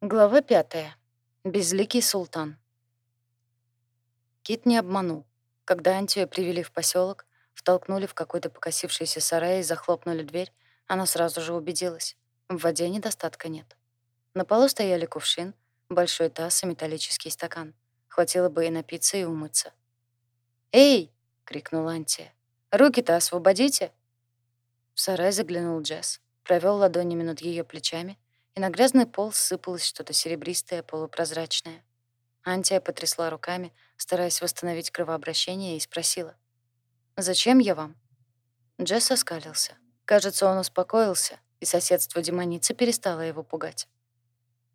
Глава пятая. Безликий султан. Кит не обманул. Когда Антию привели в поселок, втолкнули в какой-то покосившийся сарай и захлопнули дверь, она сразу же убедилась. В воде недостатка нет. На полу стояли кувшин, большой таз и металлический стакан. Хватило бы и напиться, и умыться. «Эй!» — крикнула Антия. «Руки-то освободите!» В сарай заглянул Джесс, провел ладонями над ее плечами — и на грязный пол сыпалось что-то серебристое, полупрозрачное. Антия потрясла руками, стараясь восстановить кровообращение, и спросила. «Зачем я вам?» Джесс оскалился. Кажется, он успокоился, и соседство демоницы перестало его пугать.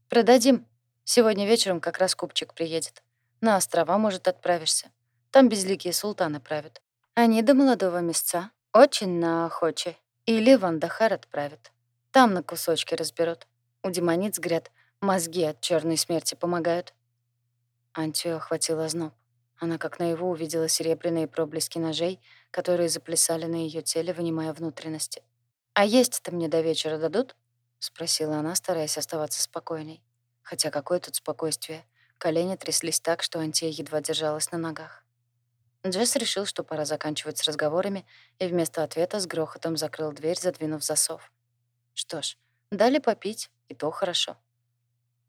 «Продадим. Сегодня вечером как раз купчик приедет. На острова, может, отправишься. Там безликие султаны правят. Они до молодого места очень наохочи. Или в Андахар отправят. Там на кусочки разберут. У демониц, говорят, мозги от черной смерти помогают. Антию охватила зноб. Она как наяву увидела серебряные проблески ножей, которые заплясали на ее теле, вынимая внутренности. «А есть-то мне до вечера дадут?» — спросила она, стараясь оставаться спокойной. Хотя какое тут спокойствие. Колени тряслись так, что Антия едва держалась на ногах. Джесс решил, что пора заканчивать с разговорами, и вместо ответа с грохотом закрыл дверь, задвинув засов. Что ж, дали попить, и то хорошо.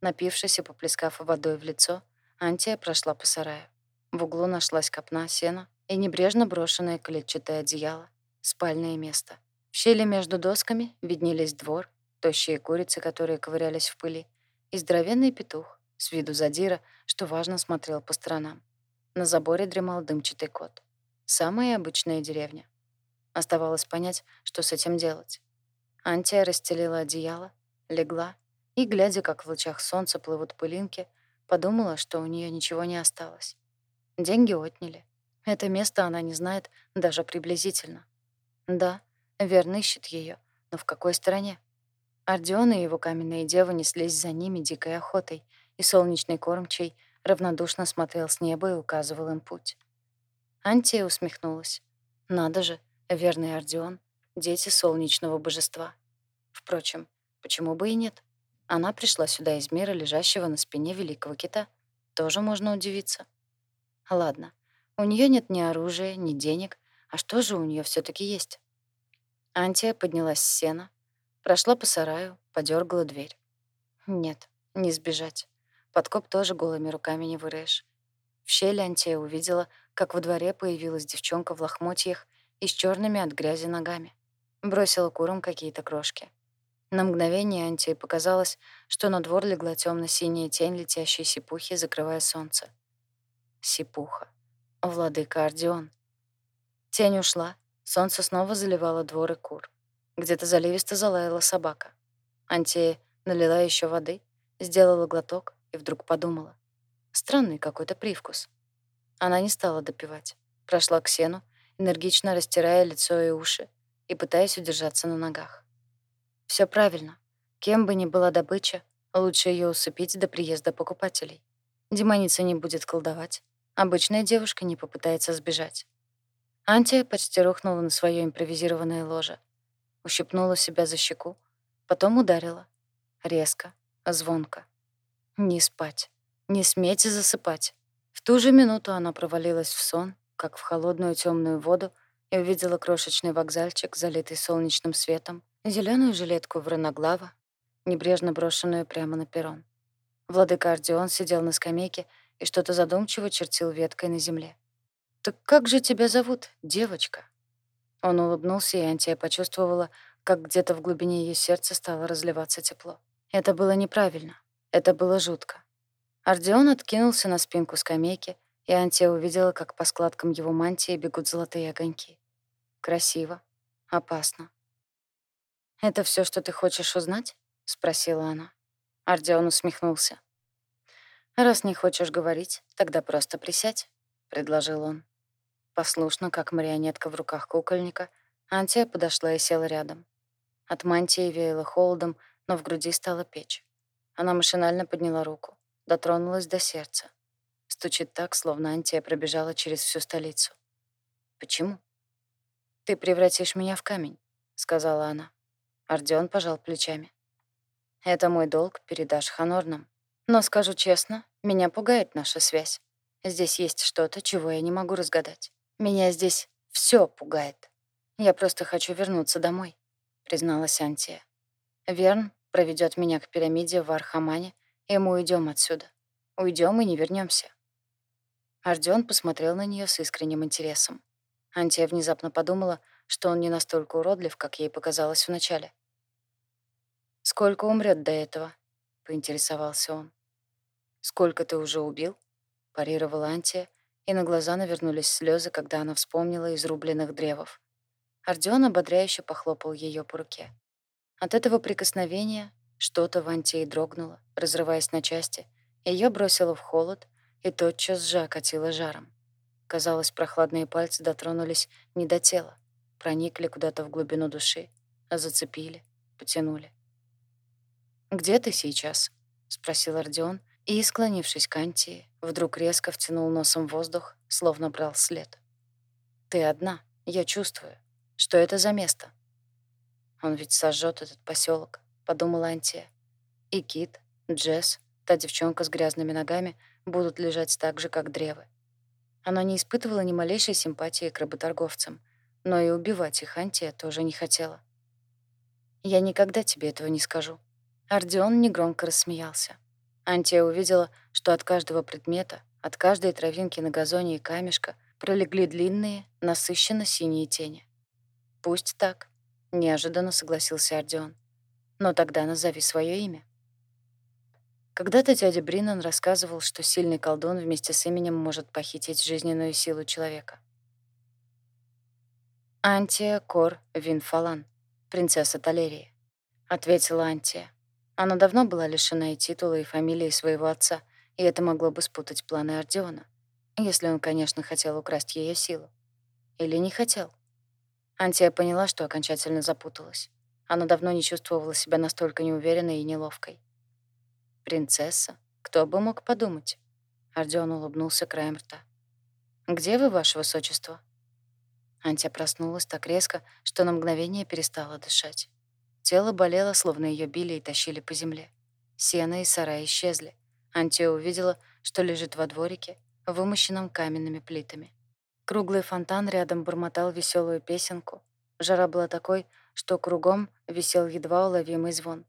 Напившись и поплескав водой в лицо, Антия прошла по сараю. В углу нашлась копна сена и небрежно брошенное клетчатое одеяло, спальное место. В щели между досками виднелись двор, тощие курицы, которые ковырялись в пыли, и здоровенный петух, с виду задира, что важно смотрел по сторонам. На заборе дремал дымчатый кот. Самая обычная деревня. Оставалось понять, что с этим делать. Антия расстелила одеяло, легла и, глядя, как в лучах солнца плывут пылинки, подумала, что у нее ничего не осталось. Деньги отняли. Это место она не знает даже приблизительно. Да, верно ищет ее, но в какой стороне? Ордион и его каменные девы неслись за ними дикой охотой, и солнечный кормчий равнодушно смотрел с неба и указывал им путь. Антия усмехнулась. Надо же, верный Ордион, дети солнечного божества. Впрочем, Почему бы и нет? Она пришла сюда из мира, лежащего на спине великого кита. Тоже можно удивиться. Ладно, у нее нет ни оружия, ни денег, а что же у нее все таки есть? Антия поднялась с сена, прошла по сараю, подергала дверь. Нет, не сбежать. Подкоп тоже голыми руками не вырежешь. В щели Антия увидела, как во дворе появилась девчонка в лохмотьях и с черными от грязи ногами. Бросила курам какие-то крошки. На мгновение Антии показалось, что на двор легла темно-синяя тень летящей сипухи, закрывая солнце. Сипуха. Владыка Ордион. Тень ушла, солнце снова заливало двор и кур. Где-то заливисто залаяла собака. Антия налила еще воды, сделала глоток и вдруг подумала. Странный какой-то привкус. Она не стала допивать. Прошла к сену, энергично растирая лицо и уши и пытаясь удержаться на ногах. Все правильно. Кем бы ни была добыча, лучше ее усыпить до приезда покупателей. Демоница не будет колдовать. Обычная девушка не попытается сбежать. Антия почти рухнула на свое импровизированное ложе. Ущипнула себя за щеку, потом ударила. Резко, звонко. Не спать. Не сметь засыпать. В ту же минуту она провалилась в сон, как в холодную темную воду, и увидела крошечный вокзальчик, залитый солнечным светом, зеленую жилетку Враноглава, небрежно брошенную прямо на перрон. Владыка Ордион сидел на скамейке и что-то задумчиво чертил веткой на земле. «Так как же тебя зовут, девочка?» Он улыбнулся, и Антия почувствовала, как где-то в глубине ее сердца стало разливаться тепло. Это было неправильно. Это было жутко. Ордион откинулся на спинку скамейки, и Антия увидела, как по складкам его мантии бегут золотые огоньки. Красиво. Опасно. «Это все, что ты хочешь узнать?» — спросила она. Ардион усмехнулся. «Раз не хочешь говорить, тогда просто присядь», — предложил он. Послушно, как марионетка в руках кукольника, Антия подошла и села рядом. От мантии веяло холодом, но в груди стала печь. Она машинально подняла руку, дотронулась до сердца. Стучит так, словно Антия пробежала через всю столицу. «Почему?» «Ты превратишь меня в камень», — сказала она. Ардион пожал плечами. Это мой долг передашь Ханорнам. Но скажу честно, меня пугает наша связь. Здесь есть что-то, чего я не могу разгадать. Меня здесь все пугает. Я просто хочу вернуться домой, призналась Антия. Верн проведет меня к пирамиде в Архамане, и мы уйдем отсюда. Уйдем и не вернемся. Ардион посмотрел на нее с искренним интересом. Антия внезапно подумала, что он не настолько уродлив, как ей показалось вначале. «Сколько умрет до этого?» — поинтересовался он. «Сколько ты уже убил?» — парировала Антия, и на глаза навернулись слезы, когда она вспомнила изрубленных древов. Ардион ободряюще похлопал ее по руке. От этого прикосновения что-то в Антии дрогнуло, разрываясь на части, ее бросило в холод и тотчас же окатило жаром. Казалось, прохладные пальцы дотронулись не до тела, проникли куда-то в глубину души, а зацепили, потянули. «Где ты сейчас?» — спросил Родион, и, склонившись к Антии, вдруг резко втянул носом воздух, словно брал след. «Ты одна, я чувствую. Что это за место?» «Он ведь сожжет этот поселок, подумала Антия. «И Кит, Джесс, та девчонка с грязными ногами будут лежать так же, как древы». Она не испытывала ни малейшей симпатии к работорговцам, но и убивать их Антия тоже не хотела. «Я никогда тебе этого не скажу», Ардион негромко рассмеялся. Антия увидела, что от каждого предмета, от каждой травинки на газоне и камешка пролегли длинные, насыщенно синие тени. «Пусть так», — неожиданно согласился Ардион. «Но тогда назови свое имя». Когда-то дядя Бринан рассказывал, что сильный колдун вместе с именем может похитить жизненную силу человека. «Антия Кор Винфалан, принцесса Талерии», — ответила Антия. Она давно была лишена и титула, и фамилии своего отца, и это могло бы спутать планы Ордеона, если он, конечно, хотел украсть ее силу. Или не хотел. Антия поняла, что окончательно запуталась. Она давно не чувствовала себя настолько неуверенной и неловкой. «Принцесса? Кто бы мог подумать?» Ордеон улыбнулся краем рта. «Где вы, ваше высочество?» Антия проснулась так резко, что на мгновение перестала дышать. Тело болело, словно ее били и тащили по земле. Сено и сарай исчезли. Антия увидела, что лежит во дворике, вымощенном каменными плитами. Круглый фонтан рядом бормотал веселую песенку. Жара была такой, что кругом висел едва уловимый звон.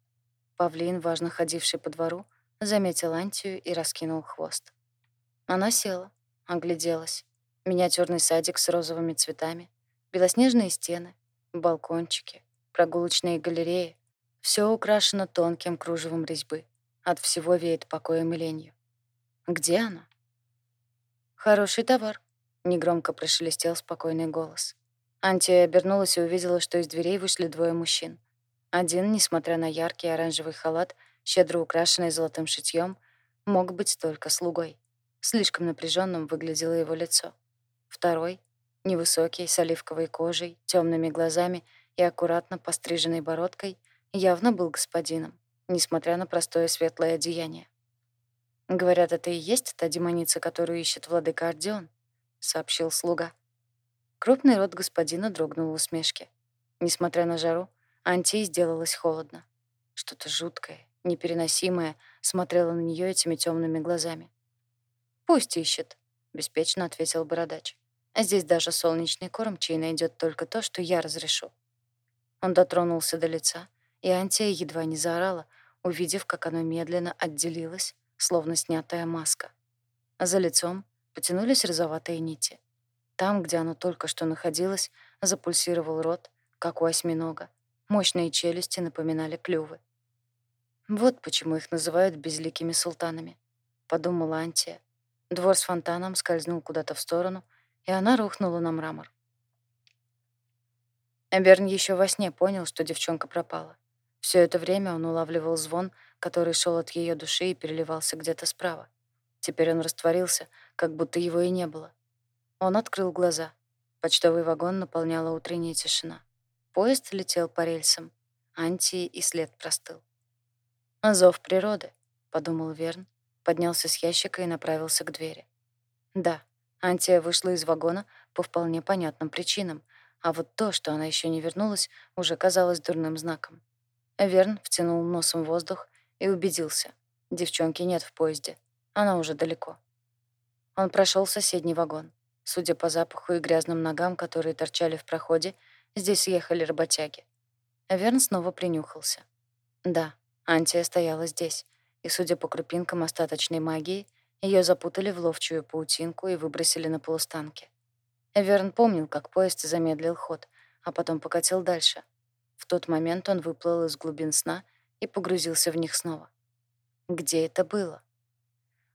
Павлин, важно ходивший по двору, заметил Антию и раскинул хвост. Она села, огляделась. Миниатюрный садик с розовыми цветами, белоснежные стены, балкончики, прогулочные галереи. Все украшено тонким кружевом резьбы. От всего веет покоем и ленью. Где она? Хороший товар, негромко прошелестел спокойный голос. Антия обернулась и увидела, что из дверей вышли двое мужчин. Один, несмотря на яркий оранжевый халат, щедро украшенный золотым шитьем, мог быть только слугой. Слишком напряженным выглядело его лицо. Второй, невысокий, с оливковой кожей, темными глазами и аккуратно постриженной бородкой, явно был господином, несмотря на простое светлое одеяние. «Говорят, это и есть та демоница, которую ищет владыка Ордеон», — сообщил слуга. Крупный рот господина дрогнул в усмешке. Несмотря на жару, Антии сделалось холодно. Что-то жуткое, непереносимое смотрело на нее этими темными глазами. «Пусть ищет», — беспечно ответил бородач. «Здесь даже солнечный кормчий найдет только то, что я разрешу». Он дотронулся до лица, и Антия едва не заорала, увидев, как оно медленно отделилось, словно снятая маска. А за лицом потянулись розоватые нити. Там, где оно только что находилось, запульсировал рот, как у осьминога. Мощные челюсти напоминали клювы. «Вот почему их называют безликими султанами», — подумала Антия. Двор с фонтаном скользнул куда-то в сторону, и она рухнула на мрамор. Берн еще во сне понял, что девчонка пропала. Все это время он улавливал звон, который шел от ее души и переливался где-то справа. Теперь он растворился, как будто его и не было. Он открыл глаза. Почтовый вагон наполняла утренняя тишина. Поезд летел по рельсам. Антии и след простыл. «Зов природы», — подумал Верн, поднялся с ящика и направился к двери. Да, Антия вышла из вагона по вполне понятным причинам — а вот то, что она еще не вернулась, уже казалось дурным знаком. Верн втянул носом воздух и убедился. Девчонки нет в поезде. Она уже далеко. Он прошел соседний вагон. Судя по запаху и грязным ногам, которые торчали в проходе, здесь ехали работяги. Верн снова принюхался. Да, Антия стояла здесь, и, судя по крупинкам остаточной магии, ее запутали в ловчую паутинку и выбросили на полустанке. Верн помнил, как поезд замедлил ход, а потом покатил дальше. В тот момент он выплыл из глубин сна и погрузился в них снова. Где это было?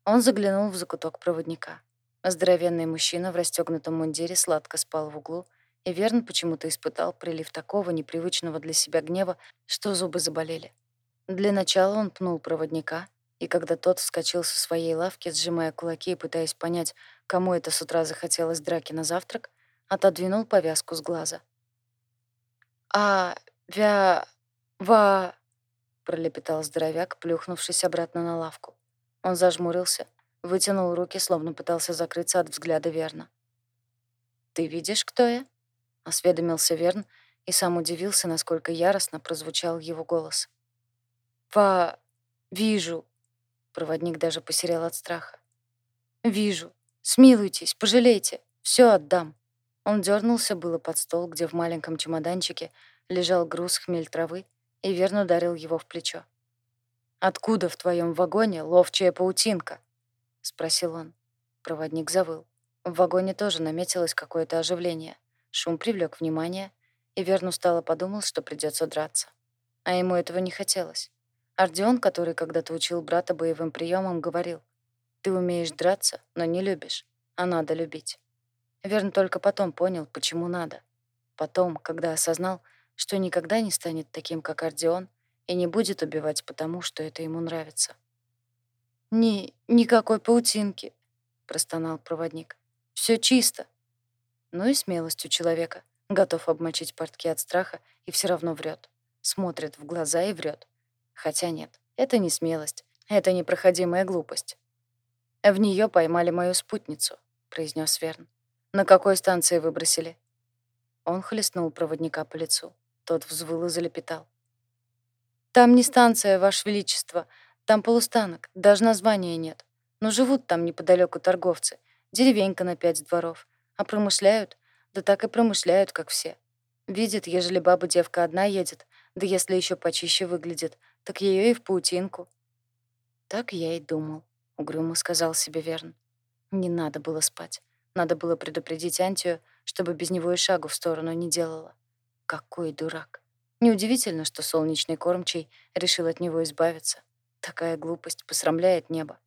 Он заглянул в закуток проводника. Здоровенный мужчина в расстегнутом мундире сладко спал в углу, и Верн почему-то испытал прилив такого непривычного для себя гнева, что зубы заболели. Для начала он пнул проводника, и когда тот вскочил со своей лавки, сжимая кулаки и пытаясь понять, кому это с утра захотелось драки на завтрак, отодвинул повязку с глаза. «А... вя... ва...» — пролепетал здоровяк, плюхнувшись обратно на лавку. Он зажмурился, вытянул руки, словно пытался закрыться от взгляда Верна. «Ты видишь, кто я?» — осведомился Верн и сам удивился, насколько яростно прозвучал его голос. «По... вижу». Проводник даже посерял от страха. «Вижу. Смилуйтесь, пожалейте. Все отдам». Он дернулся было под стол, где в маленьком чемоданчике лежал груз хмель травы, и верно ударил его в плечо. «Откуда в твоем вагоне ловчая паутинка?» — спросил он. Проводник завыл. В вагоне тоже наметилось какое-то оживление. Шум привлек внимание, и Верн устало подумал, что придется драться. А ему этого не хотелось. Ардион, который когда-то учил брата боевым приемам, говорил, «Ты умеешь драться, но не любишь, а надо любить». Верн только потом понял, почему надо. Потом, когда осознал, что никогда не станет таким, как Ардион, и не будет убивать потому, что это ему нравится. «Ни... никакой паутинки», — простонал проводник. «Все чисто». Ну и смелость у человека. Готов обмочить портки от страха и все равно врет. Смотрит в глаза и врет. Хотя нет, это не смелость, это непроходимая глупость. «В нее поймали мою спутницу», — произнес Верн. «На какой станции выбросили?» Он хлестнул проводника по лицу. Тот взвыл и залепетал. «Там не станция, Ваше Величество. Там полустанок, даже названия нет. Но живут там неподалеку торговцы. Деревенька на пять дворов. А промышляют? Да так и промышляют, как все. Видит, ежели баба-девка одна едет, да если еще почище выглядит, так ее и в паутинку. Так я и думал, угрюмо сказал себе Верн. Не надо было спать. Надо было предупредить Антию, чтобы без него и шагу в сторону не делала. Какой дурак. Неудивительно, что солнечный кормчий решил от него избавиться. Такая глупость посрамляет небо.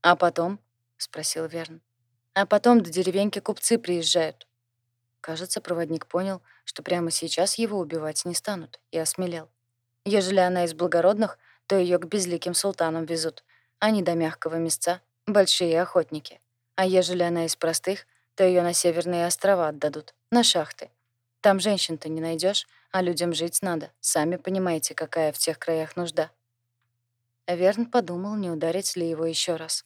«А потом?» — спросил Верн. «А потом до деревеньки купцы приезжают». Кажется, проводник понял, что прямо сейчас его убивать не станут, и осмелел. Ежели она из благородных, то ее к безликим султанам везут. Они до мягкого места — большие охотники. А ежели она из простых, то ее на северные острова отдадут, на шахты. Там женщин-то не найдешь, а людям жить надо. Сами понимаете, какая в тех краях нужда. Верн подумал, не ударить ли его еще раз.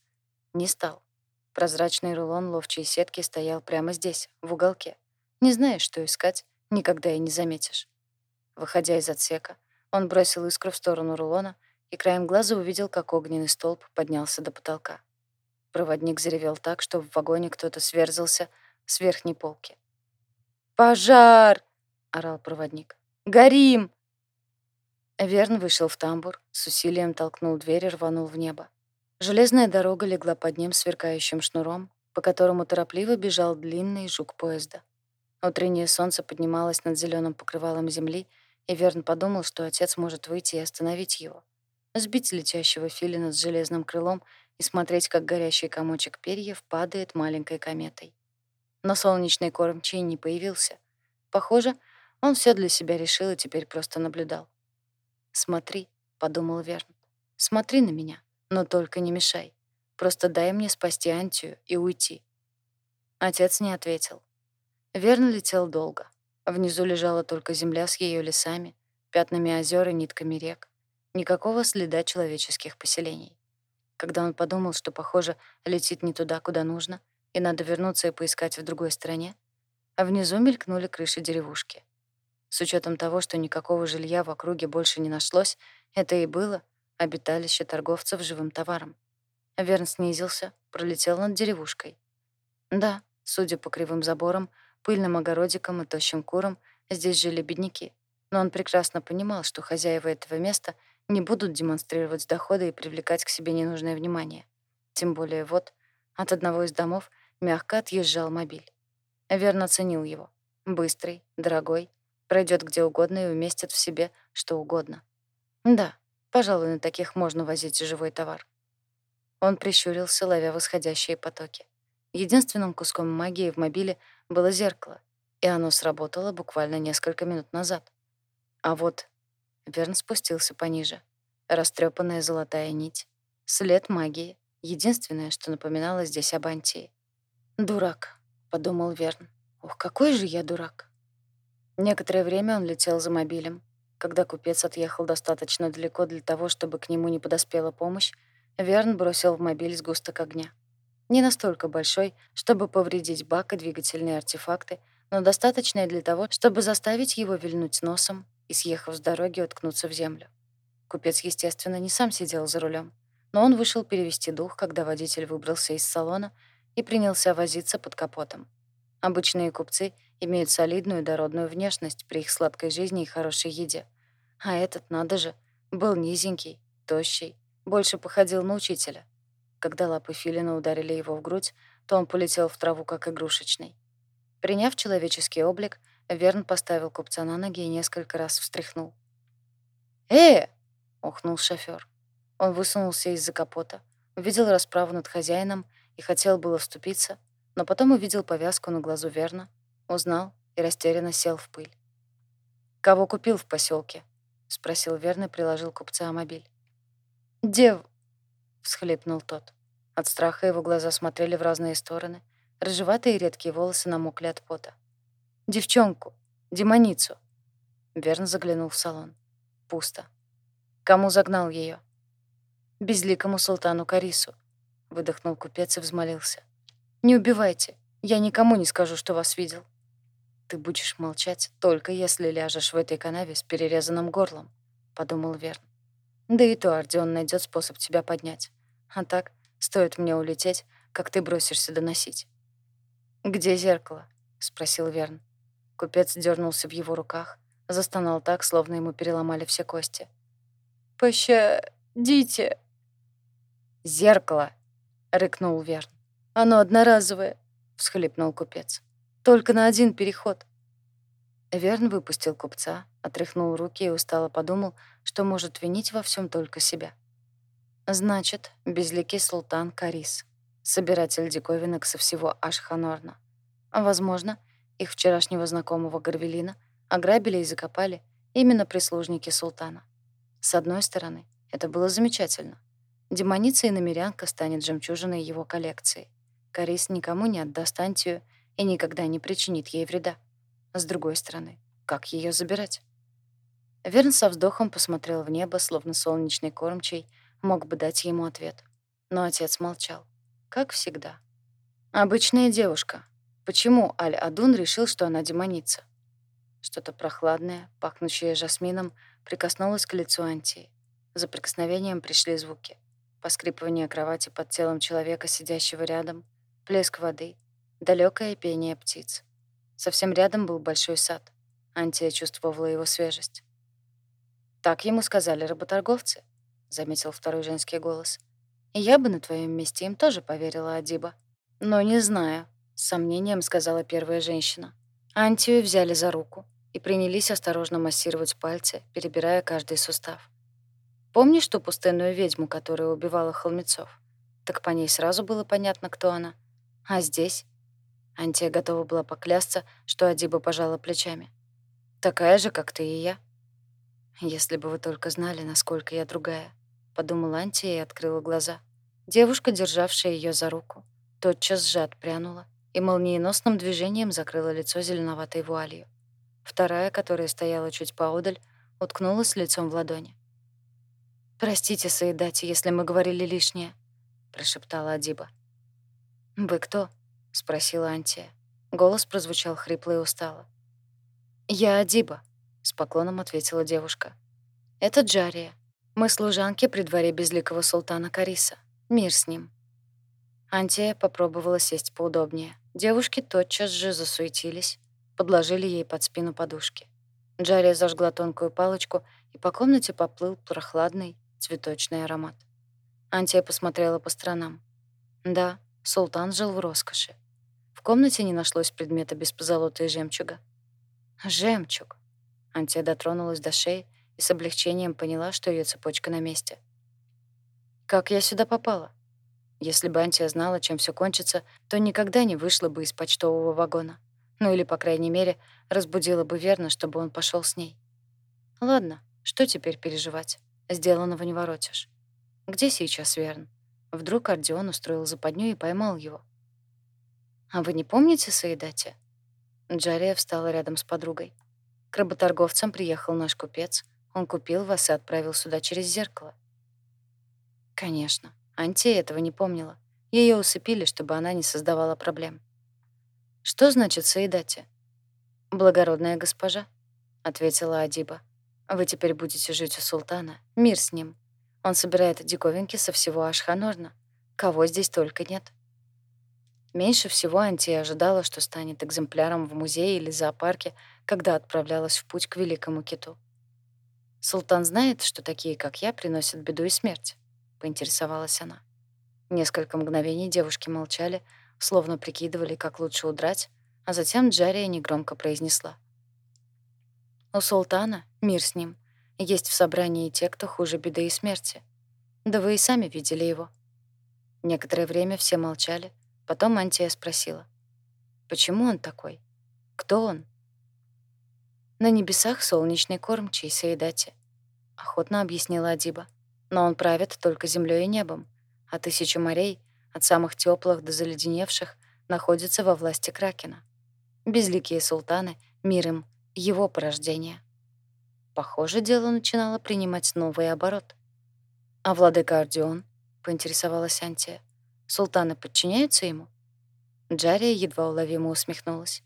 Не стал. Прозрачный рулон ловчей сетки стоял прямо здесь, в уголке. Не знаешь, что искать, никогда и не заметишь. Выходя из отсека, он бросил искру в сторону рулона и краем глаза увидел, как огненный столб поднялся до потолка. Проводник заревел так, что в вагоне кто-то сверзался с верхней полки. «Пожар!» — орал проводник. «Горим!» Верн вышел в тамбур, с усилием толкнул дверь и рванул в небо. Железная дорога легла под ним сверкающим шнуром, по которому торопливо бежал длинный жук поезда. Утреннее солнце поднималось над зеленым покрывалом земли, и Верн подумал, что отец может выйти и остановить его. Сбить летящего филина с железным крылом и смотреть, как горящий комочек перьев падает маленькой кометой. Но солнечный кормчий не появился. Похоже, он все для себя решил и теперь просто наблюдал. «Смотри», — подумал Верн, — «смотри на меня, но только не мешай. Просто дай мне спасти Антию и уйти». Отец не ответил. Верн летел долго. Внизу лежала только земля с ее лесами, пятнами озер и нитками рек. Никакого следа человеческих поселений. Когда он подумал, что, похоже, летит не туда, куда нужно, и надо вернуться и поискать в другой стране, а внизу мелькнули крыши деревушки. С учетом того, что никакого жилья в округе больше не нашлось, это и было, обиталище торговцев живым товаром. Верн снизился, пролетел над деревушкой. Да, судя по кривым заборам, пыльным огородикам и тощим курам, здесь жили бедняки. Но он прекрасно понимал, что хозяева этого места не будут демонстрировать доходы и привлекать к себе ненужное внимание. Тем более вот от одного из домов мягко отъезжал мобиль. Верно ценил его. Быстрый, дорогой, пройдет где угодно и уместит в себе что угодно. Да, пожалуй, на таких можно возить живой товар. Он прищурился, ловя восходящие потоки. Единственным куском магии в мобиле было зеркало, и оно сработало буквально несколько минут назад. А вот Верн спустился пониже. Растрепанная золотая нить. След магии. Единственное, что напоминало здесь об Антии. «Дурак», — подумал Верн. «Ух, какой же я дурак!» Некоторое время он летел за мобилем. Когда купец отъехал достаточно далеко для того, чтобы к нему не подоспела помощь, Верн бросил в мобиль сгусток огня. Не настолько большой, чтобы повредить бак и двигательные артефакты, но достаточный для того, чтобы заставить его вильнуть носом и, съехав с дороги, уткнуться в землю. Купец, естественно, не сам сидел за рулем, но он вышел перевести дух, когда водитель выбрался из салона и принялся возиться под капотом. Обычные купцы имеют солидную дородную внешность при их сладкой жизни и хорошей еде. А этот, надо же, был низенький, тощий, больше походил на учителя. Когда лапы филина ударили его в грудь, то он полетел в траву, как игрушечный. Приняв человеческий облик, Верн поставил купца на ноги и несколько раз встряхнул. «Э!» — охнул шофёр. Он высунулся из-за капота, увидел расправу над хозяином и хотел было вступиться, но потом увидел повязку на глазу Верна, узнал и растерянно сел в пыль. «Кого купил в поселке? спросил Верн и приложил купца мобиль. «Дев...» — всхлипнул тот. От страха его глаза смотрели в разные стороны. Рыжеватые редкие волосы намокли от пота. «Девчонку! Демоницу!» Верн заглянул в салон. Пусто. Кому загнал ее? «Безликому султану Карису», — выдохнул купец и взмолился. «Не убивайте. Я никому не скажу, что вас видел». «Ты будешь молчать, только если ляжешь в этой канаве с перерезанным горлом», — подумал Верн. Да и то Ардион найдет способ тебя поднять. А так, стоит мне улететь, как ты бросишься доносить. «Где зеркало?» — спросил Верн. Купец дернулся в его руках, застонал так, словно ему переломали все кости. «Пощадите!» «Зеркало!» — рыкнул Верн. «Оно одноразовое!» — всхлипнул купец. «Только на один переход!» Верн выпустил купца, отряхнул руки и устало подумал, что может винить во всем только себя. Значит, безликий султан Карис, собиратель диковинок со всего Ашханорна. Возможно, их вчерашнего знакомого Гарвелина ограбили и закопали именно прислужники султана. С одной стороны, это было замечательно. Демоница и намерянка станет жемчужиной его коллекции. Карис никому не отдаст Антию и никогда не причинит ей вреда. С другой стороны, как ее забирать? Верн со вздохом посмотрел в небо, словно солнечный кормчий мог бы дать ему ответ. Но отец молчал. Как всегда. Обычная девушка. Почему Аль-Адун решил, что она демоница? Что-то прохладное, пахнущее жасмином, прикоснулось к лицу Антии. За прикосновением пришли звуки. Поскрипывание кровати под телом человека, сидящего рядом, плеск воды, далекое пение птиц. Совсем рядом был большой сад. Антия чувствовала его свежесть. «Так ему сказали работорговцы», — заметил второй женский голос. «Я бы на твоем месте им тоже поверила, Адиба». «Но не знаю», — с сомнением сказала первая женщина. Антию взяли за руку и принялись осторожно массировать пальцы, перебирая каждый сустав. «Помнишь ту пустынную ведьму, которая убивала холмецов? Так по ней сразу было понятно, кто она. А здесь Антия готова была поклясться, что Адиба пожала плечами. «Такая же, как ты и я». «Если бы вы только знали, насколько я другая», — подумала Антия и открыла глаза. Девушка, державшая ее за руку, тотчас сжат прянула и молниеносным движением закрыла лицо зеленоватой вуалью. Вторая, которая стояла чуть поодаль, уткнулась лицом в ладони. «Простите, Саидати, если мы говорили лишнее», — прошептала Адиба. «Вы кто?» — спросила Антия. Голос прозвучал хрипло и устало. «Я Адиба», — с поклоном ответила девушка. «Это Джария. Мы служанки при дворе безликого султана Кариса. Мир с ним. Антия попробовала сесть поудобнее. Девушки тотчас же засуетились, подложили ей под спину подушки. Джария зажгла тонкую палочку, и по комнате поплыл прохладный цветочный аромат. Антия посмотрела по сторонам. Да, султан жил в роскоши. Комнате не нашлось предмета без позолоты и жемчуга. Жемчуг. Антия дотронулась до шеи и с облегчением поняла, что ее цепочка на месте. Как я сюда попала? Если бы Антия знала, чем все кончится, то никогда не вышла бы из почтового вагона. Ну или, по крайней мере, разбудила бы верно, чтобы он пошел с ней. Ладно, что теперь переживать? Сделанного не воротишь. Где сейчас Верн? Вдруг Ардион устроил западню и поймал его. «А вы не помните Саидати?» Джария встала рядом с подругой. «К работорговцам приехал наш купец. Он купил вас и отправил сюда через зеркало». Конечно, Антия этого не помнила. Ее усыпили, чтобы она не создавала проблем. «Что значит Саидати?» «Благородная госпожа», — ответила Адиба. «Вы теперь будете жить у султана. Мир с ним. Он собирает диковинки со всего Ашханорна. Кого здесь только нет». Меньше всего Антия ожидала, что станет экземпляром в музее или зоопарке, когда отправлялась в путь к великому киту. «Султан знает, что такие, как я, приносят беду и смерть?» — поинтересовалась она. Несколько мгновений девушки молчали, словно прикидывали, как лучше удрать, а затем Джария негромко произнесла. «У султана, мир с ним, есть в собрании те, кто хуже беды и смерти. Да вы и сами видели его». Некоторое время все молчали, потом Антия спросила. «Почему он такой? Кто он?» «На небесах солнечный кормчий Саидати», — охотно объяснила Адиба. «Но он правит только землей и небом, а тысячи морей — от самых теплых до заледеневших, находится во власти Кракена. Безликие султаны, мир им, его порождение. Похоже, дело начинало принимать новый оборот. «А владыка Ордион?» — поинтересовалась Антия. «Султаны подчиняются ему?» Джария едва уловимо усмехнулась.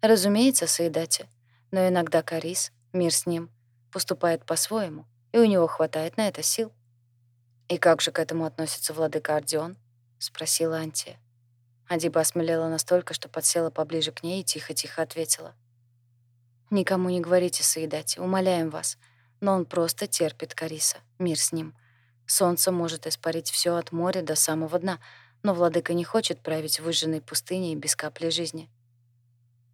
«Разумеется, Саидати, но иногда Карис, мир с ним, поступает по-своему, и у него хватает на это сил». «И как же к этому относится владыка Ордион?» — спросила Антия. Адиба осмелела настолько, что подсела поближе к ней и тихо-тихо ответила. «Никому не говорите, Саидати, умоляем вас. Но он просто терпит Кариса. Мир с ним. Солнце может испарить все от моря до самого дна, но владыка не хочет править выжженной пустыне без капли жизни».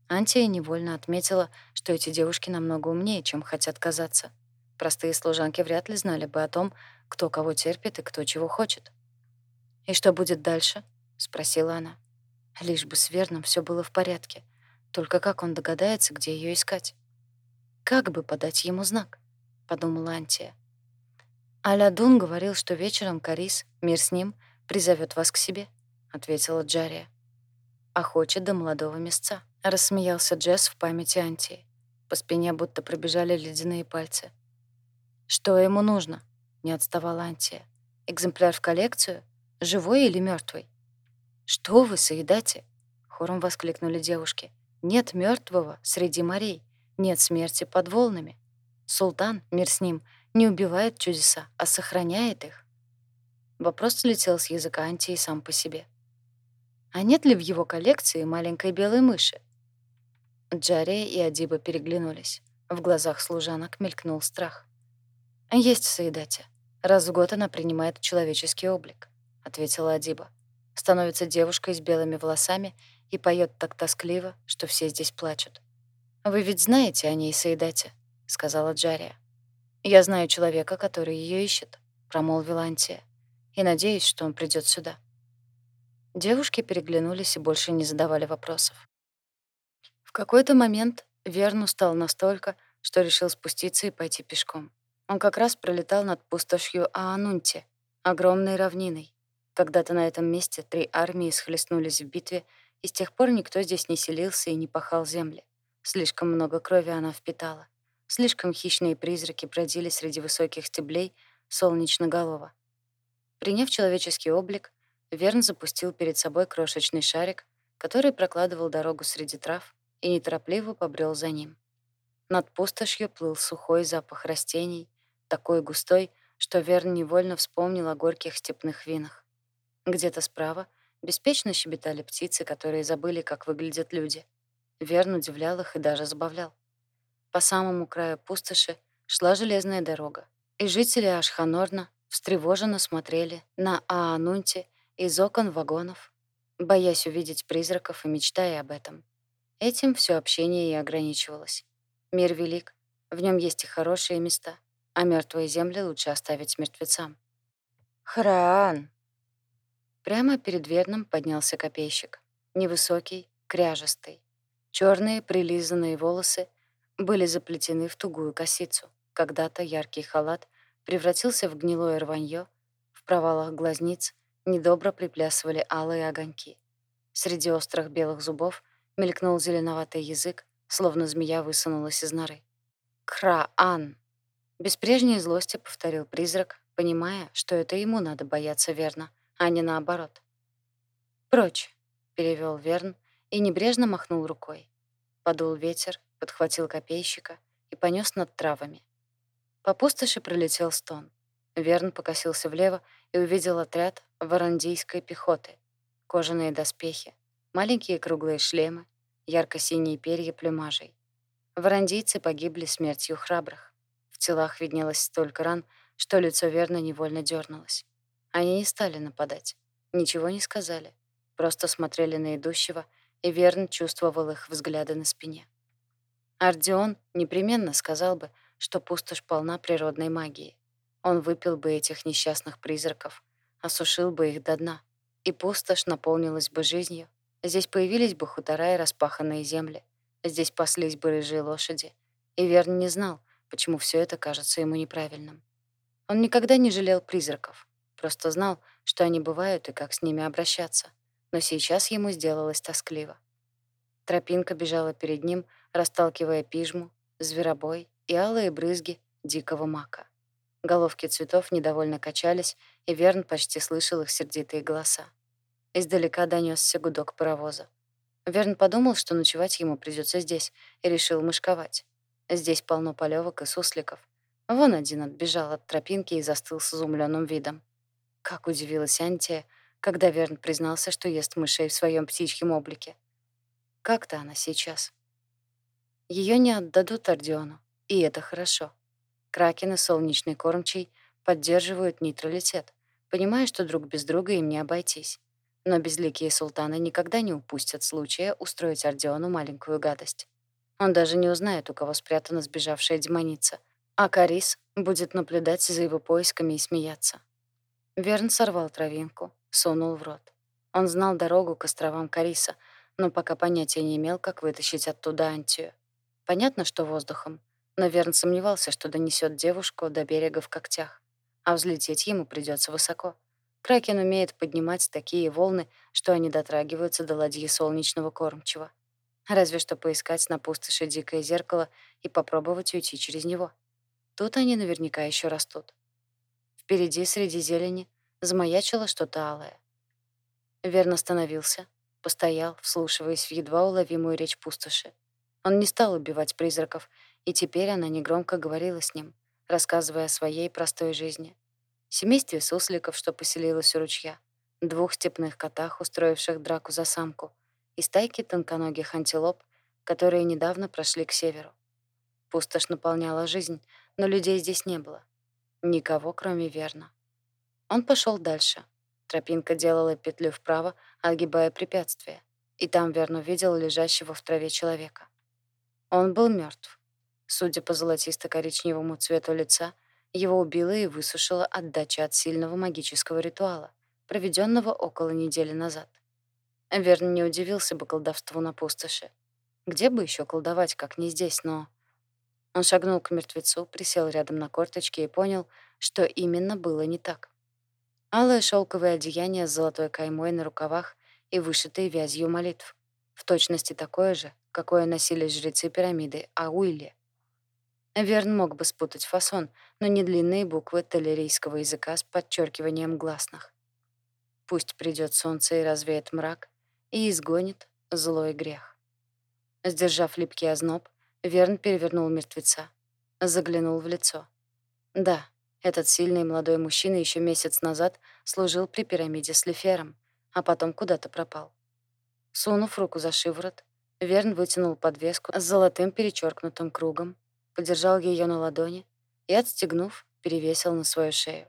Антия невольно отметила, что эти девушки намного умнее, чем хотят казаться. Простые служанки вряд ли знали бы о том, кто кого терпит и кто чего хочет. «И что будет дальше?» — спросила она. Лишь бы с Верном все было в порядке. Только как он догадается, где ее искать? «Как бы подать ему знак?» — подумала Антия. «Алядун говорил, что вечером Карис, мир с ним, призовет вас к себе», — ответила Джария. «Охочет до молодого места», — рассмеялся Джесс в памяти Антии. По спине будто пробежали ледяные пальцы. «Что ему нужно?» — не отставала Антия. «Экземпляр в коллекцию? живой или мертвый? «Что вы, Саидати?» — хором воскликнули девушки. «Нет мертвого среди морей, нет смерти под волнами. Султан, мир с ним, не убивает чудеса, а сохраняет их». Вопрос слетел с языка Антии сам по себе. «А нет ли в его коллекции маленькой белой мыши?» Джария и Адиба переглянулись. В глазах служанок мелькнул страх. «Есть в. Раз в год она принимает человеческий облик. — ответила Адиба. Становится девушкой с белыми волосами и поет так тоскливо, что все здесь плачут. «Вы ведь знаете о ней, Саидате?» — сказала Джария. «Я знаю человека, который ее ищет», — промолвила Антия. «И надеюсь, что он придет сюда». Девушки переглянулись и больше не задавали вопросов. В какой-то момент Верн устал настолько, что решил спуститься и пойти пешком. Он как раз пролетал над пустошью Аанунти, огромной равниной, когда-то на этом месте три армии схлестнулись в битве, и с тех пор никто здесь не селился и не пахал земли. Слишком много крови она впитала. Слишком хищные призраки бродили среди высоких стеблей солнечноголова. Приняв человеческий облик, Верн запустил перед собой крошечный шарик, который прокладывал дорогу среди трав и неторопливо побрел за ним. Над пустошью плыл сухой запах растений, такой густой, что Верн невольно вспомнил о горьких степных винах. Где-то справа беспечно щебетали птицы, которые забыли, как выглядят люди. Верн удивлял их и даже забавлял. По самому краю пустоши шла железная дорога, и жители Ашханорна встревоженно смотрели на Аанунти из окон вагонов, боясь увидеть призраков и мечтая об этом. Этим все общение и ограничивалось. Мир велик, в нем есть и хорошие места, а мертвые земли лучше оставить мертвецам. «Храан!» Прямо перед Верном поднялся копейщик. Невысокий, кряжестый. Черные прилизанные волосы были заплетены в тугую косицу. Когда-то яркий халат превратился в гнилое рванье, в провалах глазниц недобро приплясывали алые огоньки. Среди острых белых зубов мелькнул зеленоватый язык, словно змея высунулась из норы. «Краан!» Без прежней злости повторил призрак, понимая, что это ему надо бояться верно, а не наоборот. «Прочь!» — перевел Верн и небрежно махнул рукой. Подул ветер, подхватил копейщика и понес над травами. По пустоши пролетел стон. Верн покосился влево и увидел отряд варандийской пехоты. Кожаные доспехи, маленькие круглые шлемы, ярко-синие перья плюмажей. Варандийцы погибли смертью храбрых. В телах виднелось столько ран, что лицо Верна невольно дернулось. Они не стали нападать, ничего не сказали, просто смотрели на идущего, и Верн чувствовал их взгляды на спине. Ардион непременно сказал бы, что пустошь полна природной магии. Он выпил бы этих несчастных призраков, осушил бы их до дна, и пустошь наполнилась бы жизнью. Здесь появились бы хутора и распаханные земли. Здесь паслись бы рыжие лошади. И Верн не знал, почему все это кажется ему неправильным. Он никогда не жалел призраков, просто знал, что они бывают и как с ними обращаться. Но сейчас ему сделалось тоскливо. Тропинка бежала перед ним, расталкивая пижму, зверобой и алые брызги дикого мака. Головки цветов недовольно качались, и Верн почти слышал их сердитые голоса. Издалека донесся гудок паровоза. Верн подумал, что ночевать ему придется здесь, и решил мышковать. Здесь полно полевок и сусликов. Вон один отбежал от тропинки и застыл с изумленным видом. Как удивилась Антия, когда Верн признался, что ест мышей в своем птичьем облике. Как-то она сейчас. Ее не отдадут Ордиону, и это хорошо. Кракен и солнечный кормчий поддерживают нейтралитет, понимая, что друг без друга им не обойтись. Но безликие султаны никогда не упустят случая устроить Ордеону маленькую гадость. Он даже не узнает, у кого спрятана сбежавшая демоница, а Карис будет наблюдать за его поисками и смеяться. Верн сорвал травинку, сунул в рот. Он знал дорогу к островам Кариса, но пока понятия не имел, как вытащить оттуда Антию. Понятно, что воздухом, но Верн сомневался, что донесет девушку до берега в когтях. А взлететь ему придется высоко. Кракен умеет поднимать такие волны, что они дотрагиваются до ладьи солнечного кормчего. Разве что поискать на пустоши дикое зеркало и попробовать уйти через него. Тут они наверняка еще растут. Впереди, среди зелени, замаячило что-то алое. Верн остановился, постоял, вслушиваясь в едва уловимую речь пустоши. Он не стал убивать призраков и теперь она негромко говорила с ним, рассказывая о своей простой жизни. Семействе сусликов, что поселилось у ручья, двух степных котах, устроивших драку за самку, и стайке тонконогих антилоп, которые недавно прошли к северу. Пустошь наполняла жизнь, но людей здесь не было. Никого, кроме Верна. Он пошел дальше. Тропинка делала петлю вправо, огибая препятствие. И там Верн увидел лежащего в траве человека. Он был мертв. Судя по золотисто-коричневому цвету лица, его убило и высушило отдача от сильного магического ритуала, проведенного около недели назад. Верн не удивился бы колдовству на пустоши. Где бы еще колдовать, как не здесь, но... Он шагнул к мертвецу, присел рядом на корточки и понял, что именно было не так. Алое шелковое одеяние с золотой каймой на рукавах и вышитые вязью молитв. В точности такое же, какое носили жрецы пирамиды Ауилли. Верн мог бы спутать фасон, но не длинные буквы талерийского языка с подчеркиванием гласных. Пусть придет солнце и развеет мрак, и изгонит злой грех. Сдержав липкий озноб, Верн перевернул мертвеца, заглянул в лицо. Да, Этот сильный молодой мужчина еще месяц назад служил при пирамиде с Лефером, а потом куда-то пропал. Сунув руку за шиворот, Верн вытянул подвеску с золотым перечеркнутым кругом, подержал ее на ладони и, отстегнув, перевесил на свою шею.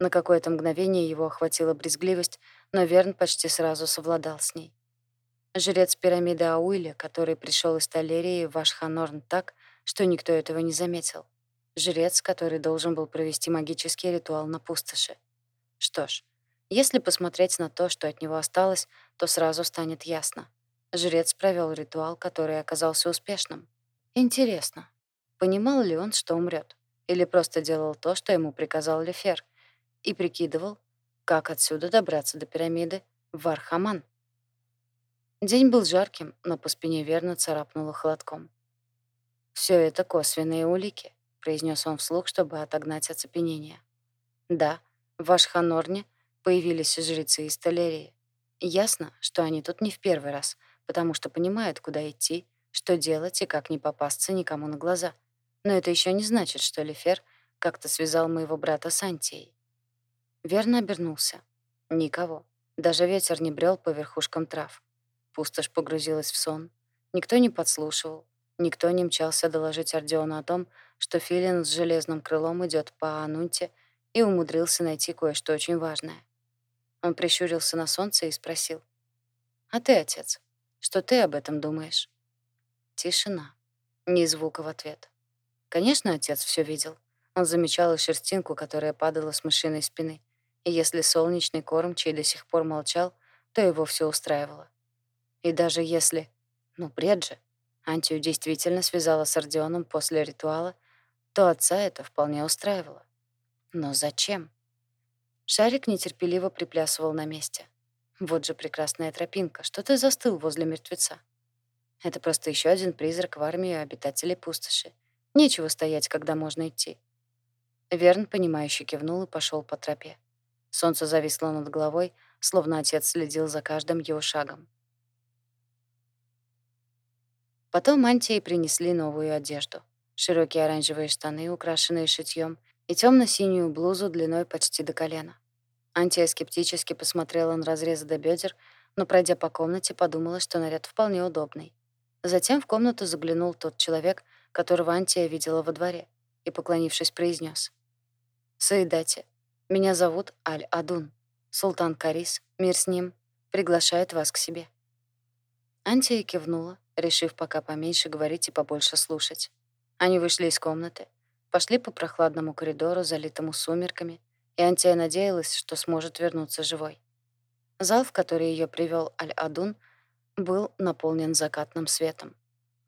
На какое-то мгновение его охватила брезгливость, но Верн почти сразу совладал с ней. Жрец пирамиды Ауиля, который пришел из Талерии в Ашханорн так, что никто этого не заметил. Жрец, который должен был провести магический ритуал на пустоши. Что ж, если посмотреть на то, что от него осталось, то сразу станет ясно. Жрец провел ритуал, который оказался успешным. Интересно, понимал ли он, что умрет, Или просто делал то, что ему приказал Лефер, и прикидывал, как отсюда добраться до пирамиды в Архаман? День был жарким, но по спине верно царапнуло холодком. «Все это косвенные улики», — произнес он вслух, чтобы отогнать оцепенение. «Да, в Ашханорне появились жрецы из Толерии. Ясно, что они тут не в первый раз, потому что понимают, куда идти, что делать и как не попасться никому на глаза. Но это еще не значит, что Лефер как-то связал моего брата с Антией». Верно обернулся. Никого. Даже ветер не брел по верхушкам трав. Пустошь погрузилась в сон. Никто не подслушивал. Никто не мчался доложить Ордеону о том, что Филин с железным крылом идет по Анунте и умудрился найти кое-что очень важное. Он прищурился на солнце и спросил. «А ты, отец, что ты об этом думаешь?» Тишина. Ни звука в ответ. Конечно, отец все видел. Он замечал и шерстинку, которая падала с мышиной спины. И если солнечный корм, чей до сих пор молчал, то его все устраивало. И даже если... Ну, бред же. Антию действительно связала с Ордеоном после ритуала, то отца это вполне устраивало. Но зачем? Шарик нетерпеливо приплясывал на месте. Вот же прекрасная тропинка. Что ты застыл возле мертвеца? Это просто еще один призрак в армии обитателей пустоши. Нечего стоять, когда можно идти. Верн, понимающе кивнул и пошел по тропе. Солнце зависло над головой, словно отец следил за каждым его шагом. Потом мантии принесли новую одежду. Широкие оранжевые штаны, украшенные шитьем, и темно-синюю блузу длиной почти до колена. Антия скептически посмотрела на разрезы до бедер, но, пройдя по комнате, подумала, что наряд вполне удобный. Затем в комнату заглянул тот человек, которого Антия видела во дворе, и, поклонившись, произнес: «Саидати, меня зовут Аль-Адун. Султан Карис, мир с ним, приглашает вас к себе». Антия кивнула, решив пока поменьше говорить и побольше слушать. Они вышли из комнаты, пошли по прохладному коридору, залитому сумерками, и Антия надеялась, что сможет вернуться живой. Зал, в который ее привел Аль-Адун, был наполнен закатным светом.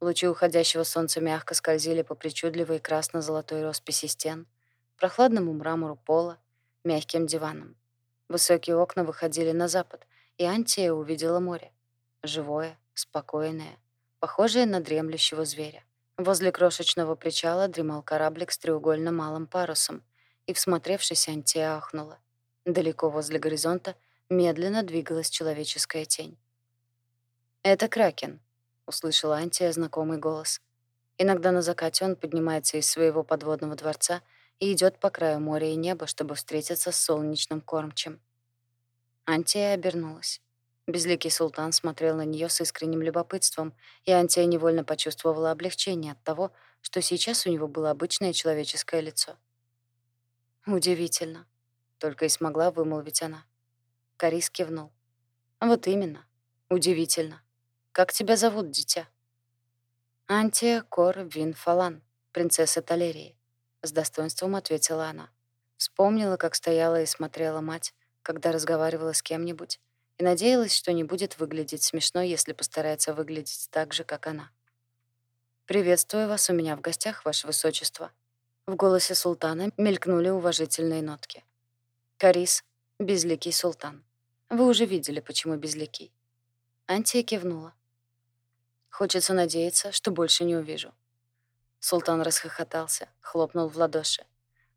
Лучи уходящего солнца мягко скользили по причудливой красно-золотой росписи стен, прохладному мрамору пола, мягким диванам. Высокие окна выходили на запад, и Антия увидела море. Живое, спокойное, похожее на дремлющего зверя. Возле крошечного причала дремал кораблик с треугольно малым парусом, и, всмотревшись, Антия ахнула. Далеко возле горизонта медленно двигалась человеческая тень. «Это Кракен», — услышала Антия знакомый голос. Иногда на закате он поднимается из своего подводного дворца и идет по краю моря и неба, чтобы встретиться с солнечным кормчем. Антия обернулась. Безликий султан смотрел на нее с искренним любопытством, и Антия невольно почувствовала облегчение от того, что сейчас у него было обычное человеческое лицо. «Удивительно», — только и смогла вымолвить она. Карис кивнул. «Вот именно. Удивительно. Как тебя зовут, дитя?» «Антия Кор Вин Фалан, принцесса Талерии», — с достоинством ответила она. Вспомнила, как стояла и смотрела мать, когда разговаривала с кем-нибудь, и надеялась, что не будет выглядеть смешно, если постарается выглядеть так же, как она. «Приветствую вас у меня в гостях, ваше высочество». В голосе султана мелькнули уважительные нотки. «Карис, безликий султан. Вы уже видели, почему безликий». Антия кивнула. «Хочется надеяться, что больше не увижу». Султан расхохотался, хлопнул в ладоши.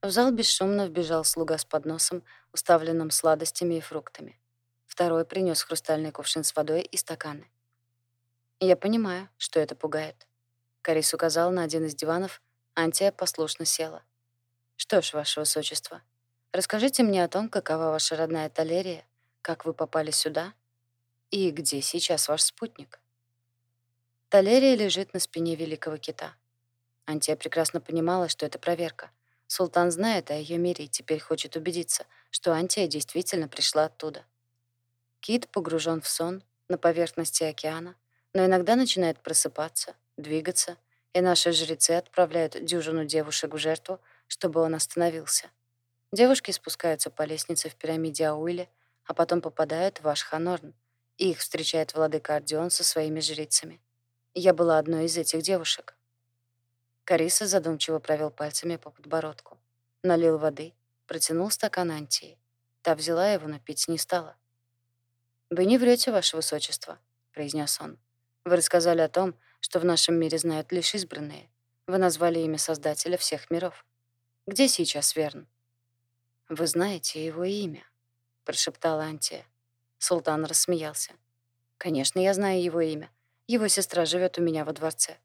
В зал бесшумно вбежал слуга с подносом, уставленным сладостями и фруктами. Второй принес хрустальный кувшин с водой и стаканы. Я понимаю, что это пугает. Карис указал на один из диванов, Антия послушно села. Что ж, ваше высочество, расскажите мне о том, какова ваша родная Талерия, как вы попали сюда и где сейчас ваш спутник. Талерия лежит на спине великого кита. Антия прекрасно понимала, что это проверка. Султан знает о ее мире и теперь хочет убедиться, что Антия действительно пришла оттуда. Кит погружен в сон на поверхности океана, но иногда начинает просыпаться, двигаться, и наши жрецы отправляют дюжину девушек в жертву, чтобы он остановился. Девушки спускаются по лестнице в пирамиде Ауиле, а потом попадают в Ашханорн, и их встречает владыка Ордеон со своими жрицами. Я была одной из этих девушек. Кариса задумчиво провел пальцами по подбородку. Налил воды, протянул стакан Антии. Та взяла его, но пить не стала. «Вы не врете, ваше высочество», — произнес он. «Вы рассказали о том, что в нашем мире знают лишь избранные. Вы назвали имя Создателя всех миров. Где сейчас Верн?» «Вы знаете его имя», — прошептала Антия. Султан рассмеялся. «Конечно, я знаю его имя. Его сестра живет у меня во дворце».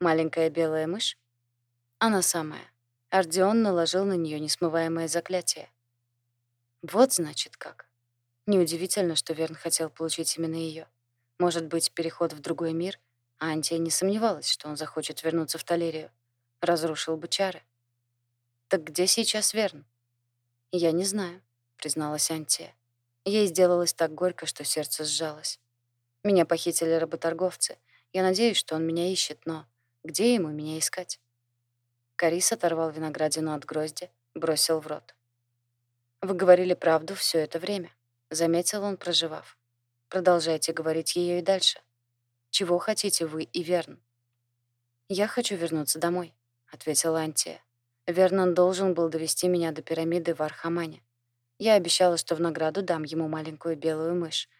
«Маленькая белая мышь?» «Она самая». Ардион наложил на нее несмываемое заклятие. «Вот, значит, как». Неудивительно, что Верн хотел получить именно ее. Может быть, переход в другой мир, а Антия не сомневалась, что он захочет вернуться в Талерию. Разрушил бы чары. «Так где сейчас Верн?» «Я не знаю», — призналась Антия. Ей сделалось так горько, что сердце сжалось. Меня похитили работорговцы. Я надеюсь, что он меня ищет, но где ему меня искать? Карис оторвал виноградину от грозди, бросил в рот. «Вы говорили правду все это время», — заметил он, проживав. «Продолжайте говорить ее и дальше. Чего хотите вы и Верн?» «Я хочу вернуться домой», — ответила Антия. Вернон должен был довести меня до пирамиды в Архамане. Я обещала, что в награду дам ему маленькую белую мышь.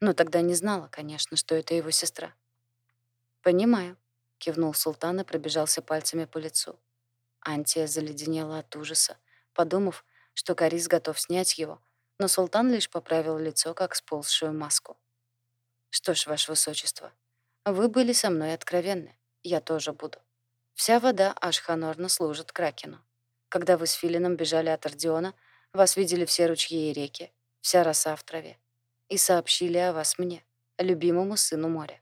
Но тогда не знала, конечно, что это его сестра. «Понимаю», — кивнул султан и пробежался пальцами по лицу. Антия заледенела от ужаса, подумав, что Карис готов снять его, но султан лишь поправил лицо, как сползшую маску. «Что ж, ваше высочество, вы были со мной откровенны. Я тоже буду. Вся вода Ашханорна служит Кракену. Когда вы с Филином бежали от Ордеона, вас видели все ручьи и реки, вся роса в траве. И сообщили о вас мне, любимому сыну моря.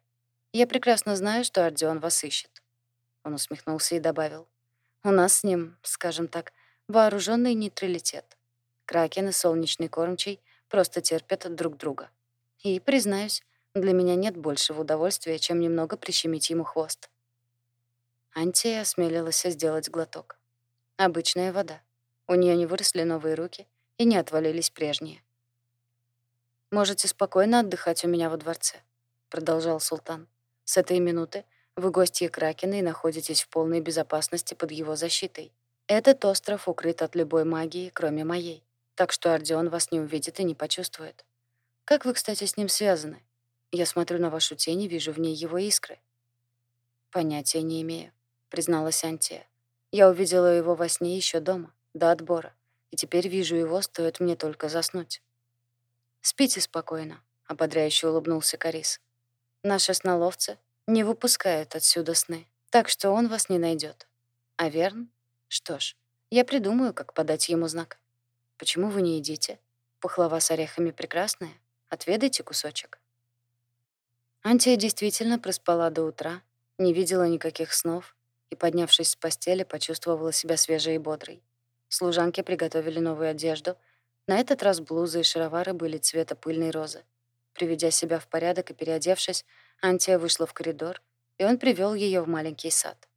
Я прекрасно знаю, что Ордеон вас ищет. Он усмехнулся и добавил. У нас с ним, скажем так, вооруженный нейтралитет. Кракен и солнечный кормчий просто терпят друг друга. И, признаюсь, для меня нет большего удовольствия, чем немного прищемить ему хвост. Антия осмелилась сделать глоток. Обычная вода. У нее не выросли новые руки и не отвалились прежние. «Можете спокойно отдыхать у меня во дворце», — продолжал султан. «С этой минуты вы гостья Кракена и находитесь в полной безопасности под его защитой. Этот остров укрыт от любой магии, кроме моей, так что Ордеон вас не увидит и не почувствует. Как вы, кстати, с ним связаны? Я смотрю на вашу тень и вижу в ней его искры». «Понятия не имею», — призналась Антия. «Я увидела его во сне еще дома до отбора, и теперь вижу его, стоит мне только заснуть. «Спите спокойно», — ободряюще улыбнулся Карис. «Наши сnoloвцы не выпускают отсюда сны, так что он вас не найдет. А Верн? Что ж, я придумаю, как подать ему знак. Почему вы не едите? Пахлава с орехами прекрасная. Отведайте кусочек». Антия действительно проспала до утра, не видела никаких снов и, поднявшись с постели, почувствовала себя свежей и бодрой. Служанки приготовили новую одежду. На этот раз блузы и шаровары были цвета пыльной розы. Приведя себя в порядок и переодевшись, Антия вышла в коридор, и он привел ее в маленький сад.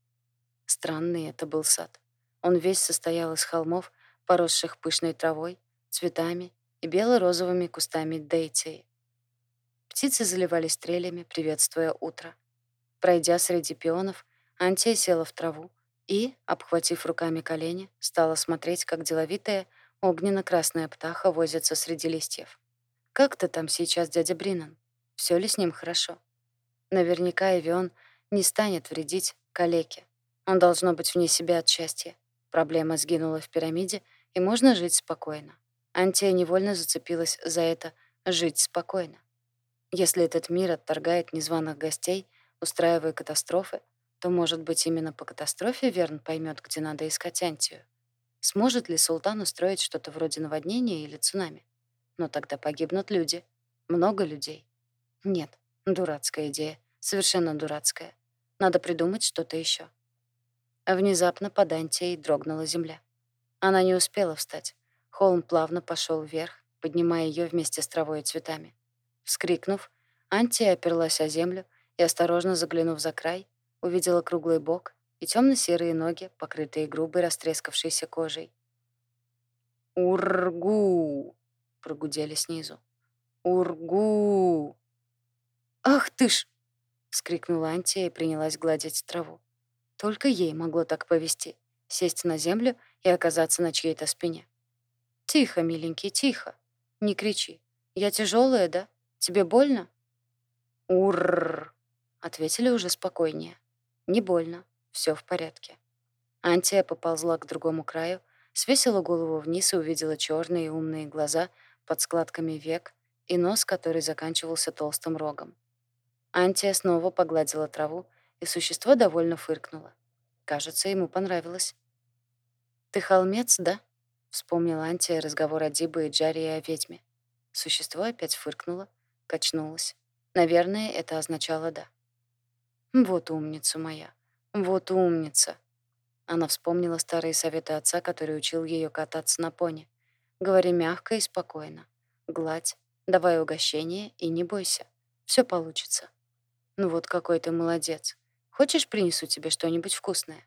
Странный это был сад. Он весь состоял из холмов, поросших пышной травой, цветами и бело-розовыми кустами дейции. Птицы заливались стрелями, приветствуя утро. Пройдя среди пионов, Антия села в траву, и, обхватив руками колени, стала смотреть, как деловитая огненно-красная птаха возится среди листьев. Как-то там сейчас дядя Бринан? Все ли с ним хорошо? Наверняка Эвион не станет вредить калеке. Он должно быть вне себя от счастья. Проблема сгинула в пирамиде, и можно жить спокойно. Антия невольно зацепилась за это «жить спокойно». Если этот мир отторгает незваных гостей, устраивая катастрофы, то, может быть, именно по катастрофе Верн поймет, где надо искать Антию. Сможет ли султан устроить что-то вроде наводнения или цунами? Но тогда погибнут люди. Много людей. Нет, дурацкая идея. Совершенно дурацкая. Надо придумать что-то еще. Внезапно под Антией дрогнула земля. Она не успела встать. Холм плавно пошел вверх, поднимая ее вместе с травой и цветами. Вскрикнув, Антия оперлась о землю и, осторожно заглянув за край, увидела круглый бок и темно-серые ноги, покрытые грубой растрескавшейся кожей. «Ургу!» — прогудели снизу. «Ургу!» «Ах ты ж!» — вскрикнула Антия и принялась гладить траву. Только ей могло так повести — сесть на землю и оказаться на чьей-то спине. «Тихо, миленький, тихо. Не кричи. Я тяжелая, да? Тебе больно?» «Урррр!» — ответили уже спокойнее. «Не больно. Все в порядке». Антия поползла к другому краю, свесила голову вниз и увидела черные умные глаза под складками век и нос, который заканчивался толстым рогом. Антия снова погладила траву, и существо довольно фыркнуло. Кажется, ему понравилось. «Ты холмец, да?» — вспомнила Антия разговор о Дибе и Джаре и о ведьме. Существо опять фыркнуло, качнулось. Наверное, это означало «да». «Вот умница моя, вот умница!» Она вспомнила старые советы отца, который учил ее кататься на пони. «Говори мягко и спокойно. Гладь, давай угощение и не бойся. Все получится». «Ну вот какой ты молодец. Хочешь, принесу тебе что-нибудь вкусное?»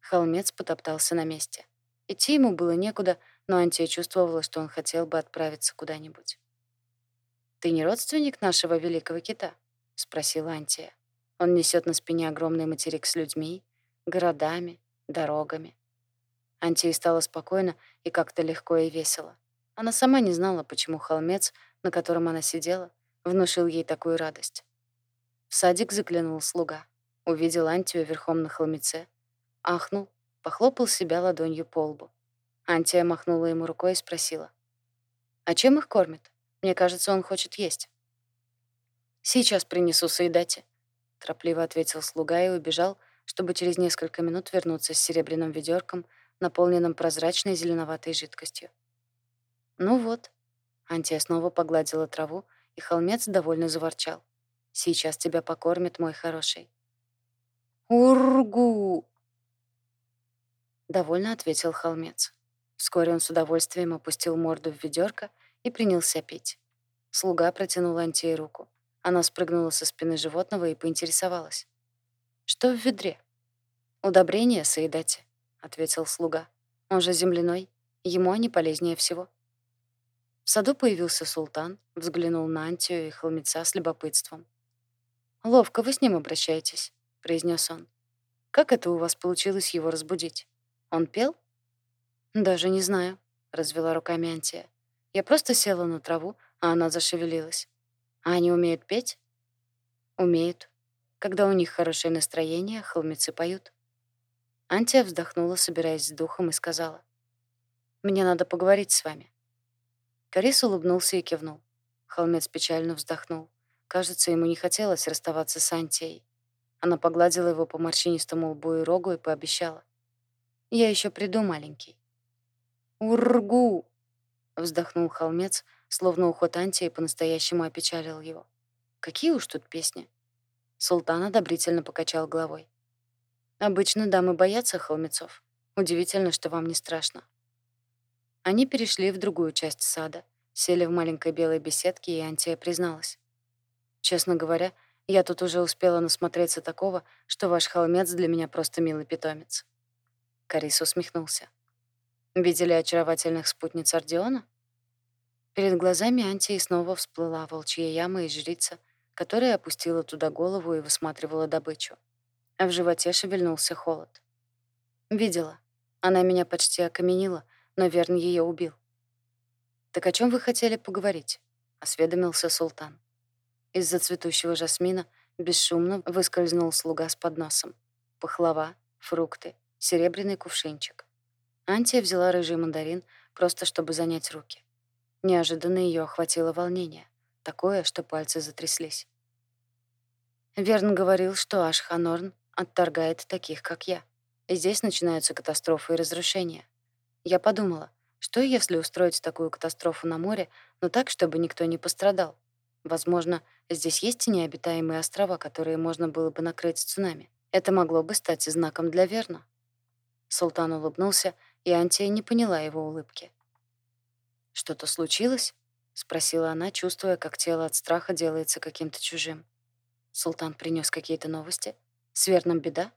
Холмец потоптался на месте. Идти ему было некуда, но Антия чувствовала, что он хотел бы отправиться куда-нибудь. «Ты не родственник нашего великого кита?» — спросила Антия. «Он несет на спине огромный материк с людьми, городами, дорогами». Антии стало спокойно и как-то легко и весело. Она сама не знала, почему холмец, на котором она сидела, внушил ей такую радость. В садик заглянул слуга. Увидел Антию верхом на холмеце. Ахнул, похлопал себя ладонью по лбу. Антия махнула ему рукой и спросила. «А чем их кормят? Мне кажется, он хочет есть». «Сейчас принесу Саидате», — торопливо ответил слуга и убежал, чтобы через несколько минут вернуться с серебряным ведерком, наполненным прозрачной зеленоватой жидкостью. «Ну вот». Антия снова погладила траву, и холмец довольно заворчал. Сейчас тебя покормят, мой хороший». «Ургу!» Довольно ответил холмец. Вскоре он с удовольствием опустил морду в ведерко и принялся пить. Слуга протянул Антии руку. Она спрыгнула со спины животного и поинтересовалась. «Что в ведре?» «Удобрение, Саидате», — ответил слуга. «Он же земляной. Ему они полезнее всего». В саду появился султан, взглянул на Антию и холмеца с любопытством. «Ловко вы с ним обращаетесь», — произнес он. «Как это у вас получилось его разбудить? Он пел?» «Даже не знаю», — развела руками Антия. «Я просто села на траву, а она зашевелилась. А они умеют петь?» «Умеют. Когда у них хорошее настроение, холмецы поют». Антия вздохнула, собираясь с духом, и сказала. «Мне надо поговорить с вами». Карис улыбнулся и кивнул. Холмец печально вздохнул. Кажется, ему не хотелось расставаться с Антией. Она погладила его по морщинистому лбу и рогу и пообещала. «Я еще приду, маленький». «Ургу!» — вздохнул холмец, словно уход Антии по-настоящему опечалил его. «Какие уж тут песни!» Султан одобрительно покачал головой. «Обычно дамы боятся холмецов. Удивительно, что вам не страшно». Они перешли в другую часть сада, сели в маленькой белой беседке, и Антия призналась. Честно говоря, я тут уже успела насмотреться такого, что ваш холмец для меня просто милый питомец». Карис усмехнулся. «Видели очаровательных спутниц Ордеона?» Перед глазами Антии снова всплыла волчья яма и жрица, которая опустила туда голову и высматривала добычу. А в животе шевельнулся холод. «Видела. Она меня почти окаменила, но верно ее убил». «Так о чем вы хотели поговорить?» — осведомился султан. Из-за цветущего жасмина бесшумно выскользнул слуга с подносом. Пахлава, фрукты, серебряный кувшинчик. Антия взяла рыжий мандарин, просто чтобы занять руки. Неожиданно ее охватило волнение. Такое, что пальцы затряслись. Верн говорил, что Ашханорн отторгает таких, как я. И здесь начинаются катастрофы и разрушения. Я подумала, что если устроить такую катастрофу на море, но так, чтобы никто не пострадал? Возможно, здесь есть необитаемые острова, которые можно было бы накрыть цунами. Это могло бы стать знаком для Верна. Султан улыбнулся, и Антия не поняла его улыбки. «Что-то случилось?» — спросила она, чувствуя, как тело от страха делается каким-то чужим. Султан принес какие-то новости. С Верном беда?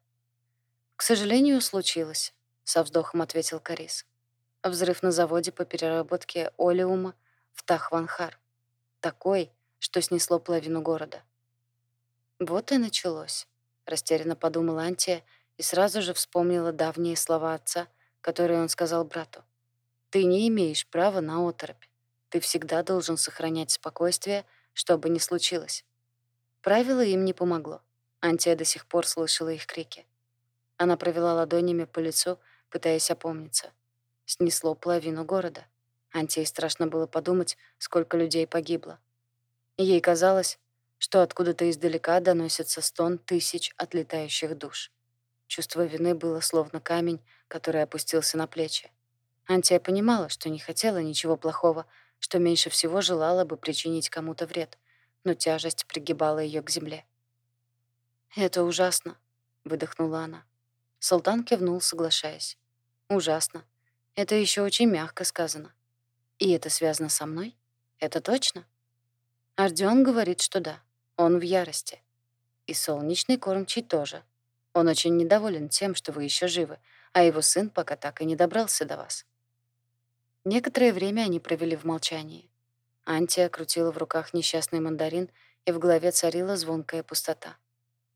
К сожалению, случилось, со вздохом ответил Карис. Взрыв на заводе по переработке олеума в Тахванхар. Такой, что снесло половину города. Вот и началось, растерянно подумала Антия и сразу же вспомнила давние слова отца, которые он сказал брату. Ты не имеешь права на оторопь. Ты всегда должен сохранять спокойствие, что бы ни случилось. Правило им не помогло. Антия до сих пор слышала их крики. Она провела ладонями по лицу, пытаясь опомниться. Снесло половину города. Антии страшно было подумать, сколько людей погибло. Ей казалось, что откуда-то издалека доносится стон тысяч отлетающих душ. Чувство вины было словно камень, который опустился на плечи. Антия понимала, что не хотела ничего плохого, что меньше всего желала бы причинить кому-то вред — но тяжесть пригибала ее к земле. «Это ужасно», — выдохнула она. Султан кивнул, соглашаясь. «Ужасно. Это еще очень мягко сказано. И это связано со мной? Это точно?» Ардион говорит, что да. Он в ярости. И солнечный кормчий тоже. Он очень недоволен тем, что вы еще живы, а его сын пока так и не добрался до вас. Некоторое время они провели в молчании. Антия крутила в руках несчастный мандарин, и в голове царила звонкая пустота.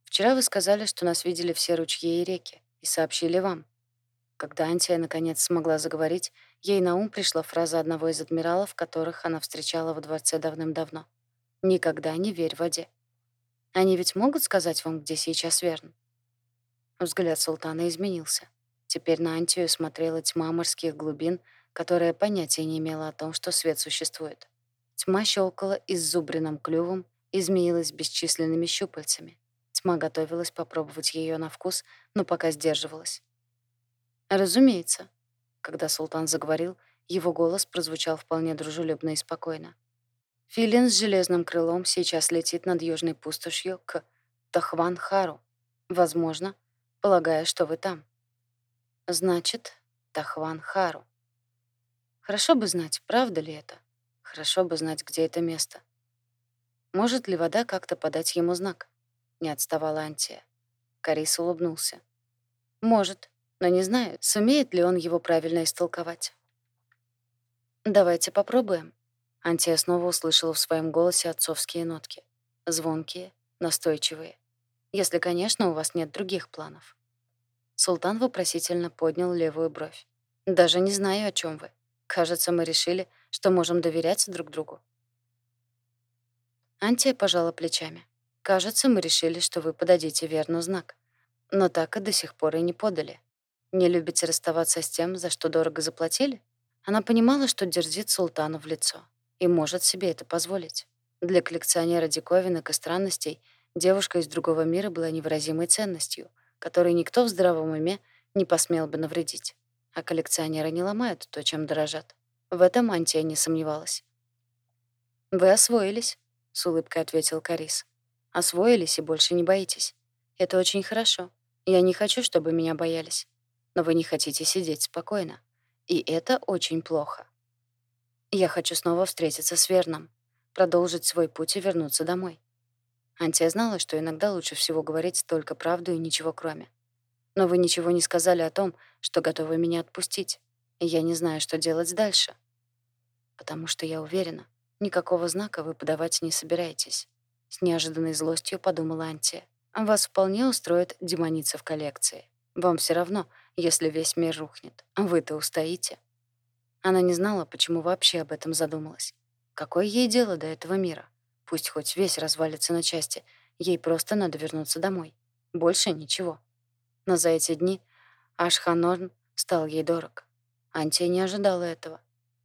«Вчера вы сказали, что нас видели все ручьи и реки, и сообщили вам». Когда Антия наконец смогла заговорить, ей на ум пришла фраза одного из адмиралов, которых она встречала во дворце давным-давно. «Никогда не верь воде». Они ведь могут сказать вам, где сейчас Верн?» Взгляд султана изменился. Теперь на Антию смотрела тьма морских глубин, которая понятия не имела о том, что свет существует. Тьма щелкала иззубренным клювом и змеилась бесчисленными щупальцами. Тьма готовилась попробовать ее на вкус, но пока сдерживалась. «Разумеется». Когда султан заговорил, его голос прозвучал вполне дружелюбно и спокойно. Филин с железным крылом сейчас летит над южной пустошью к Тахван-Хару. Возможно, полагая, что вы там. Значит, Тахван-Хару. Хорошо бы знать, правда ли это. Хорошо бы знать, где это место. Может ли вода как-то подать ему знак? Не отставала Антия. Карис улыбнулся. Может, но не знаю, сумеет ли он его правильно истолковать. «Давайте попробуем». Антия снова услышала в своем голосе отцовские нотки. Звонкие, настойчивые. Если, конечно, у вас нет других планов. Султан вопросительно поднял левую бровь. «Даже не знаю, о чем вы. Кажется, мы решили, что можем доверять друг другу. Антия пожала плечами. Кажется, мы решили, что вы подадите верный знак. Но так и до сих пор и не подали. Не любите расставаться с тем, за что дорого заплатили? Она понимала, что дерзит султану в лицо. И может себе это позволить. Для коллекционера диковинок и странностей девушка из другого мира была невыразимой ценностью, которой никто в здравом уме не посмел бы навредить. А коллекционеры не ломают то, чем дорожат. В этом Антия не сомневалась. «Вы освоились», — с улыбкой ответил Карис. «Освоились и больше не боитесь. Это очень хорошо. Я не хочу, чтобы меня боялись. Но вы не хотите сидеть спокойно. И это очень плохо. Я хочу снова встретиться с Верном, продолжить свой путь и вернуться домой». Антия знала, что иногда лучше всего говорить только правду и ничего кроме. «Но вы ничего не сказали о том, что готовы меня отпустить и я не знаю, что делать дальше. Потому что я уверена, никакого знака вы подавать не собираетесь. С неожиданной злостью подумала Антия. Вас вполне устроит демоница в коллекции. Вам все равно, если весь мир рухнет. Вы-то устоите. Она не знала, почему вообще об этом задумалась. Какое ей дело до этого мира? Пусть хоть весь развалится на части. Ей просто надо вернуться домой. Больше ничего. Но за эти дни Ашханорн стал ей дорог. Антия не ожидала этого.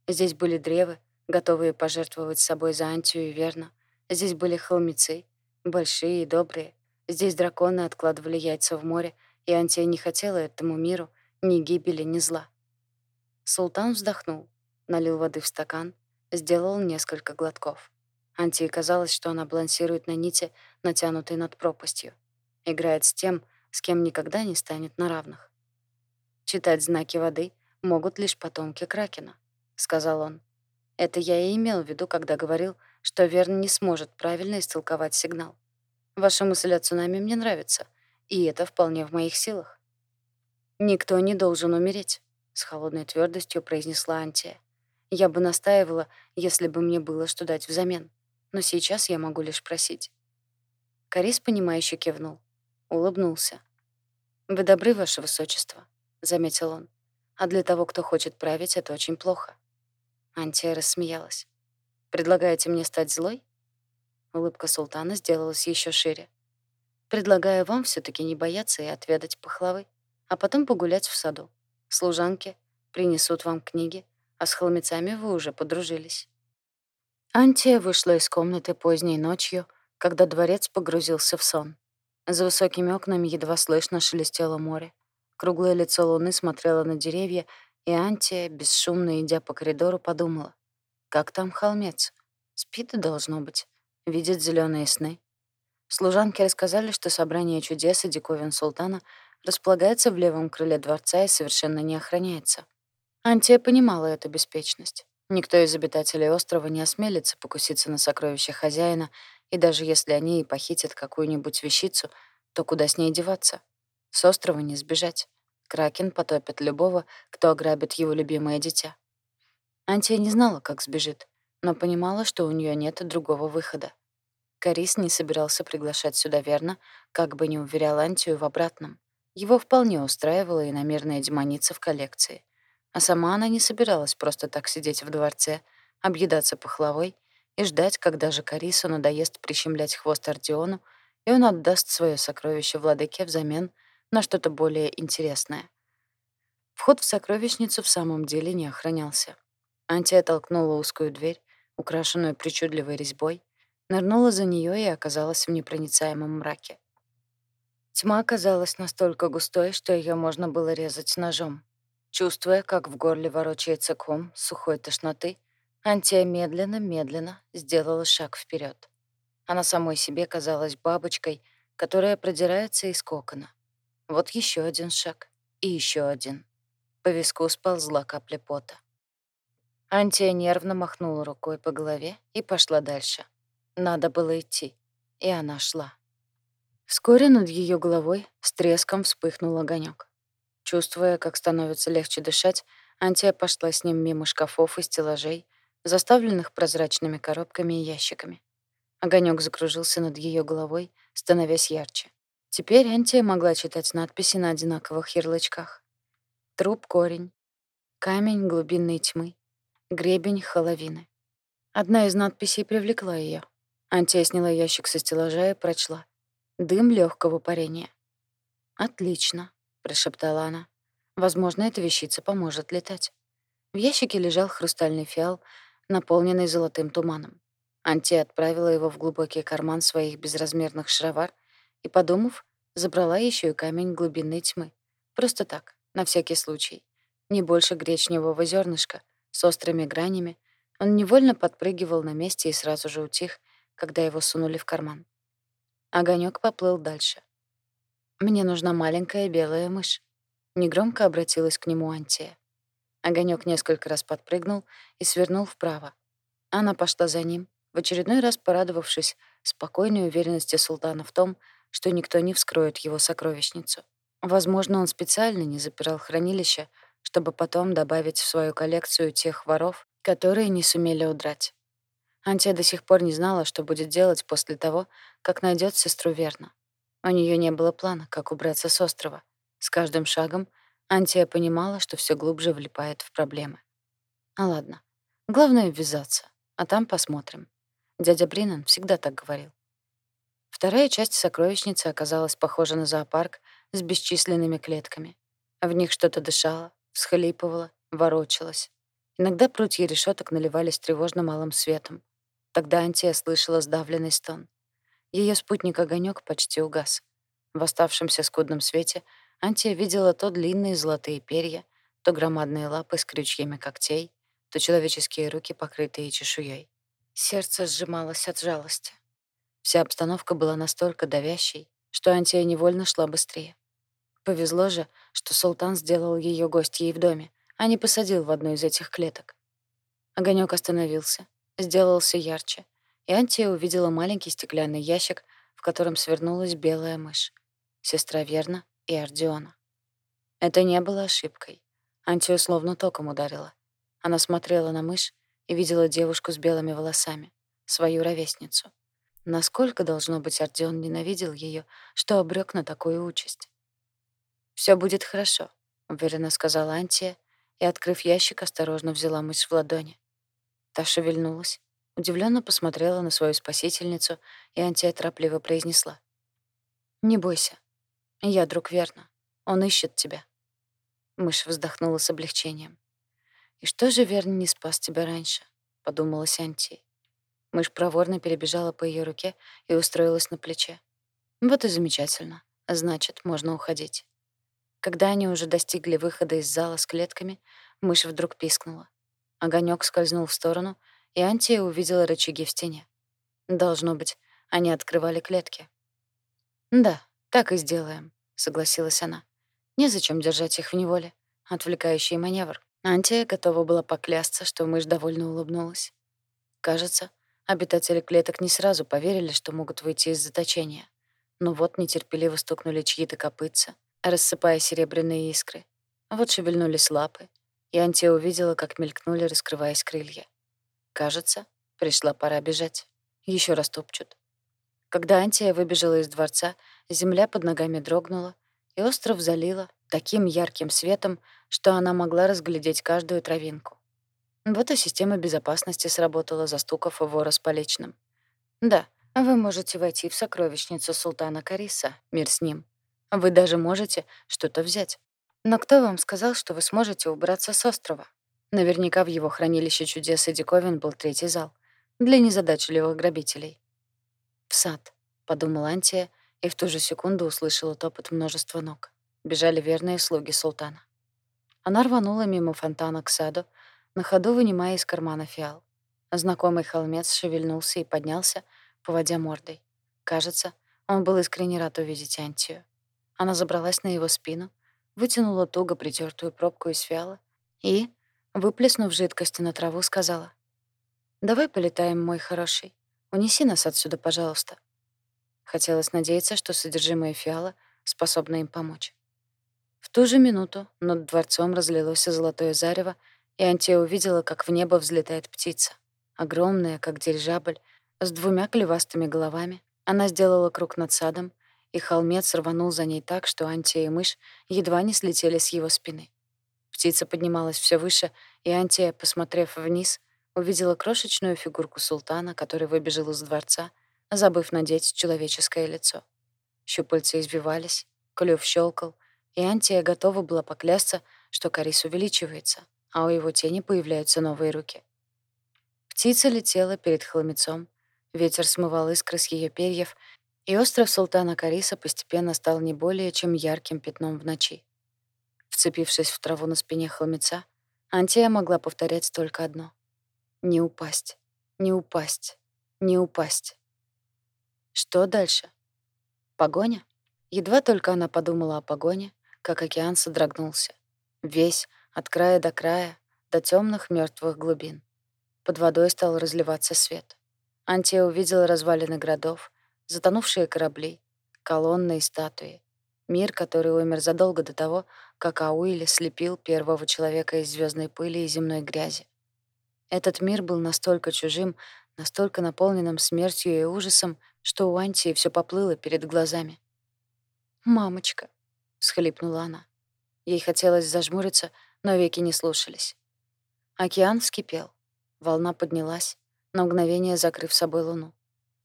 Здесь были древы, готовые пожертвовать собой за Антию и верно. Здесь были холмецы, большие и добрые. Здесь драконы откладывали яйца в море, и Антия не хотела этому миру ни гибели, ни зла. Султан вздохнул, налил воды в стакан, сделал несколько глотков. Антии казалось, что она балансирует на нити, натянутой над пропастью. Играет с тем, с кем никогда не станет на равных. «Читать знаки воды могут лишь потомки Кракена», — сказал он. Это я и имел в виду, когда говорил, что Верн не сможет правильно истолковать сигнал. Ваша мысль о цунами мне нравится, и это вполне в моих силах. «Никто не должен умереть», — с холодной твердостью произнесла Антия. «Я бы настаивала, если бы мне было что дать взамен, но сейчас я могу лишь просить». Карис, понимающе кивнул, улыбнулся. «Вы добры, ваше высочество», — заметил он. «А для того, кто хочет править, это очень плохо». Антия рассмеялась. «Предлагаете мне стать злой?» Улыбка султана сделалась еще шире. «Предлагаю вам все таки не бояться и отведать пахлавы, а потом погулять в саду. Служанки принесут вам книги, а с холмецами вы уже подружились». Антия вышла из комнаты поздней ночью, когда дворец погрузился в сон. За высокими окнами едва слышно шелестело море. Круглое лицо луны смотрело на деревья, и Антия, бесшумно идя по коридору, подумала. «Как там холмец? Спит, должно быть. Видит зеленые сны». Служанки рассказали, что собрание чудес и диковин султана располагается в левом крыле дворца и совершенно не охраняется. Антия понимала эту беспечность. Никто из обитателей острова не осмелится покуситься на сокровища хозяина, и даже если они и похитят какую-нибудь вещицу, то куда с ней деваться? С острова не сбежать. Кракен потопит любого, кто ограбит его любимое дитя. Антия не знала, как сбежит, но понимала, что у нее нет другого выхода. Карис не собирался приглашать сюда верно, как бы не уверял Антию в обратном. Его вполне устраивала и намерная демоница в коллекции. А сама она не собиралась просто так сидеть в дворце, объедаться пахлавой и ждать, когда же Карису надоест прищемлять хвост Ардиону, и он отдаст свое сокровище владыке взамен на что-то более интересное. Вход в сокровищницу в самом деле не охранялся. Антия толкнула узкую дверь, украшенную причудливой резьбой, нырнула за нее и оказалась в непроницаемом мраке. Тьма оказалась настолько густой, что ее можно было резать ножом. Чувствуя, как в горле ворочается ком сухой тошноты, Антия медленно-медленно сделала шаг вперед. Она самой себе казалась бабочкой, которая продирается из кокона. Вот еще один шаг. И еще один. По виску сползла капля пота. Антия нервно махнула рукой по голове и пошла дальше. Надо было идти. И она шла. Вскоре над ее головой с треском вспыхнул огонек. Чувствуя, как становится легче дышать, Антия пошла с ним мимо шкафов и стеллажей, заставленных прозрачными коробками и ящиками. Огонек закружился над ее головой, становясь ярче. Теперь Антия могла читать надписи на одинаковых ярлычках. Труп-корень, камень глубинной тьмы, гребень холовины. Одна из надписей привлекла ее. Антия сняла ящик со стеллажа и прочла. «Дым легкого парения». «Отлично», — прошептала она. «Возможно, эта вещица поможет летать». В ящике лежал хрустальный фиал, наполненный золотым туманом. Антия отправила его в глубокий карман своих безразмерных шаровар и, подумав, забрала еще и камень глубинной тьмы. Просто так, на всякий случай. Не больше гречневого зернышка с острыми гранями. Он невольно подпрыгивал на месте и сразу же утих, когда его сунули в карман. Огонек поплыл дальше. «Мне нужна маленькая белая мышь», — негромко обратилась к нему Антия. Огонек несколько раз подпрыгнул и свернул вправо. Она пошла за ним, в очередной раз порадовавшись спокойной уверенности султана в том, что никто не вскроет его сокровищницу. Возможно, он специально не запирал хранилище, чтобы потом добавить в свою коллекцию тех воров, которые не сумели удрать. Антия до сих пор не знала, что будет делать после того, как найдет сестру Верна. У нее не было плана, как убраться с острова. С каждым шагом Антия понимала, что все глубже влипает в проблемы. А ладно. Главное — ввязаться, а там посмотрим. Дядя Бринан всегда так говорил. Вторая часть сокровищницы оказалась похожа на зоопарк с бесчисленными клетками. В них что-то дышало, всхлипывало, ворочалось. Иногда прутья решеток наливались тревожно малым светом. Тогда Антия слышала сдавленный стон. Ее спутник огонек почти угас. В оставшемся скудном свете Антия видела то длинные золотые перья, то громадные лапы с крючьями когтей, то человеческие руки, покрытые чешуей. Сердце сжималось от жалости. Вся обстановка была настолько давящей, что Антия невольно шла быстрее. Повезло же, что султан сделал ее гостьей в доме, а не посадил в одну из этих клеток. Огонек остановился, сделался ярче, и Антия увидела маленький стеклянный ящик, в котором свернулась белая мышь, сестра Верна и Ардиона. Это не было ошибкой. Антию словно током ударила. Она смотрела на мышь и видела девушку с белыми волосами, свою ровесницу. Насколько, должно быть, Ардион ненавидел ее, что обрек на такую участь. Все будет хорошо», — уверенно сказала Антия и, открыв ящик, осторожно взяла мышь в ладони. Та шевельнулась, удивленно посмотрела на свою спасительницу, и Антия торопливо произнесла. «Не бойся. Я друг Верна. Он ищет тебя». Мышь вздохнула с облегчением. «И что же Верн не спас тебя раньше?» — подумалась Антия. Мышь проворно перебежала по ее руке и устроилась на плече. Вот и замечательно. Значит, можно уходить. Когда они уже достигли выхода из зала с клетками, мышь вдруг пискнула. Огонек скользнул в сторону, и Антия увидела рычаги в стене. Должно быть, они открывали клетки. «Да, так и сделаем», — согласилась она. «Незачем держать их в неволе. Отвлекающий маневр». Антия готова была поклясться, что мышь довольно улыбнулась. Кажется, Обитатели клеток не сразу поверили, что могут выйти из заточения. Но вот нетерпеливо стукнули чьи-то копытца, рассыпая серебряные искры. Вот шевельнулись лапы, и Антия увидела, как мелькнули, раскрываясь крылья. Кажется, пришла пора бежать. Еще раз топчут. Когда Антия выбежала из дворца, земля под ногами дрогнула, и остров залила таким ярким светом, что она могла разглядеть каждую травинку. Вот и система безопасности сработала, застукав вора с поличным. Да, вы можете войти в сокровищницу султана Кариса, мир с ним. Вы даже можете что-то взять. Но кто вам сказал, что вы сможете убраться с острова? Наверняка в его хранилище чудес и диковин был третий зал для незадачливых грабителей. «В сад», — подумала Антия, и в ту же секунду услышала топот множества ног. Бежали верные слуги султана. Она рванула мимо фонтана к саду, на ходу вынимая из кармана фиал. Знакомый холмец шевельнулся и поднялся, поводя мордой. Кажется, он был искренне рад увидеть Антию. Она забралась на его спину, вытянула туго притертую пробку из фиала и, выплеснув жидкость на траву, сказала, «Давай полетаем, мой хороший. Унеси нас отсюда, пожалуйста». Хотелось надеяться, что содержимое фиала способно им помочь. В ту же минуту над дворцом разлилось золотое зарево, и Антия увидела, как в небо взлетает птица. Огромная, как дирижабль, с двумя клевастыми головами. Она сделала круг над садом, и холмец рванул за ней так, что Антия и мышь едва не слетели с его спины. Птица поднималась все выше, и Антия, посмотрев вниз, увидела крошечную фигурку султана, который выбежал из дворца, забыв надеть человеческое лицо. Щупальца извивались, клюв щелкал, и Антия готова была поклясться, что Карис увеличивается, а у его тени появляются новые руки. Птица летела перед холмецом, ветер смывал искры с ее перьев, и остров султана Кариса постепенно стал не более чем ярким пятном в ночи. Вцепившись в траву на спине холмеца, Антия могла повторять только одно — «Не упасть, не упасть, не упасть». Что дальше? Погоня? Едва только она подумала о погоне, как океан содрогнулся. Весь, от края до края, до темных мертвых глубин. Под водой стал разливаться свет. Антия увидела развалины городов, затонувшие корабли, колонны и статуи. Мир, который умер задолго до того, как Ауили слепил первого человека из звездной пыли и земной грязи. Этот мир был настолько чужим, настолько наполненным смертью и ужасом, что у Антии все поплыло перед глазами. «Мамочка», — всхлипнула она. Ей хотелось зажмуриться, но веки не слушались. Океан вскипел. Волна поднялась, на мгновение закрыв собой луну.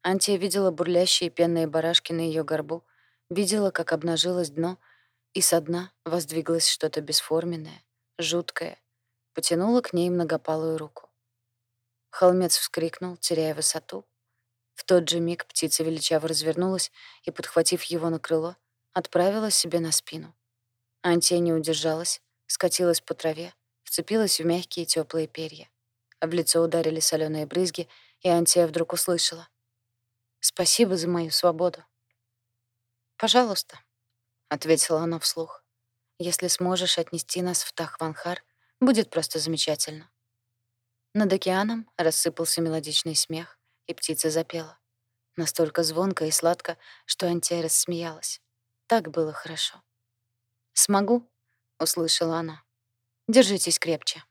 Антия видела бурлящие пенные барашки на ее горбу, видела, как обнажилось дно, и со дна воздвиглось что-то бесформенное, жуткое, потянула к ней многопалую руку. Холмец вскрикнул, теряя высоту. В тот же миг птица величаво развернулась и, подхватив его на крыло, отправила себе на спину. Антия не удержалась, скатилась по траве, вцепилась в мягкие теплые перья. В лицо ударили соленые брызги, и Антия вдруг услышала. «Спасибо за мою свободу». «Пожалуйста», — ответила она вслух. «Если сможешь отнести нас в Тахванхар, будет просто замечательно». Над океаном рассыпался мелодичный смех, и птица запела. Настолько звонко и сладко, что Антия рассмеялась. Так было хорошо. «Смогу», — услышала она. «Держитесь крепче».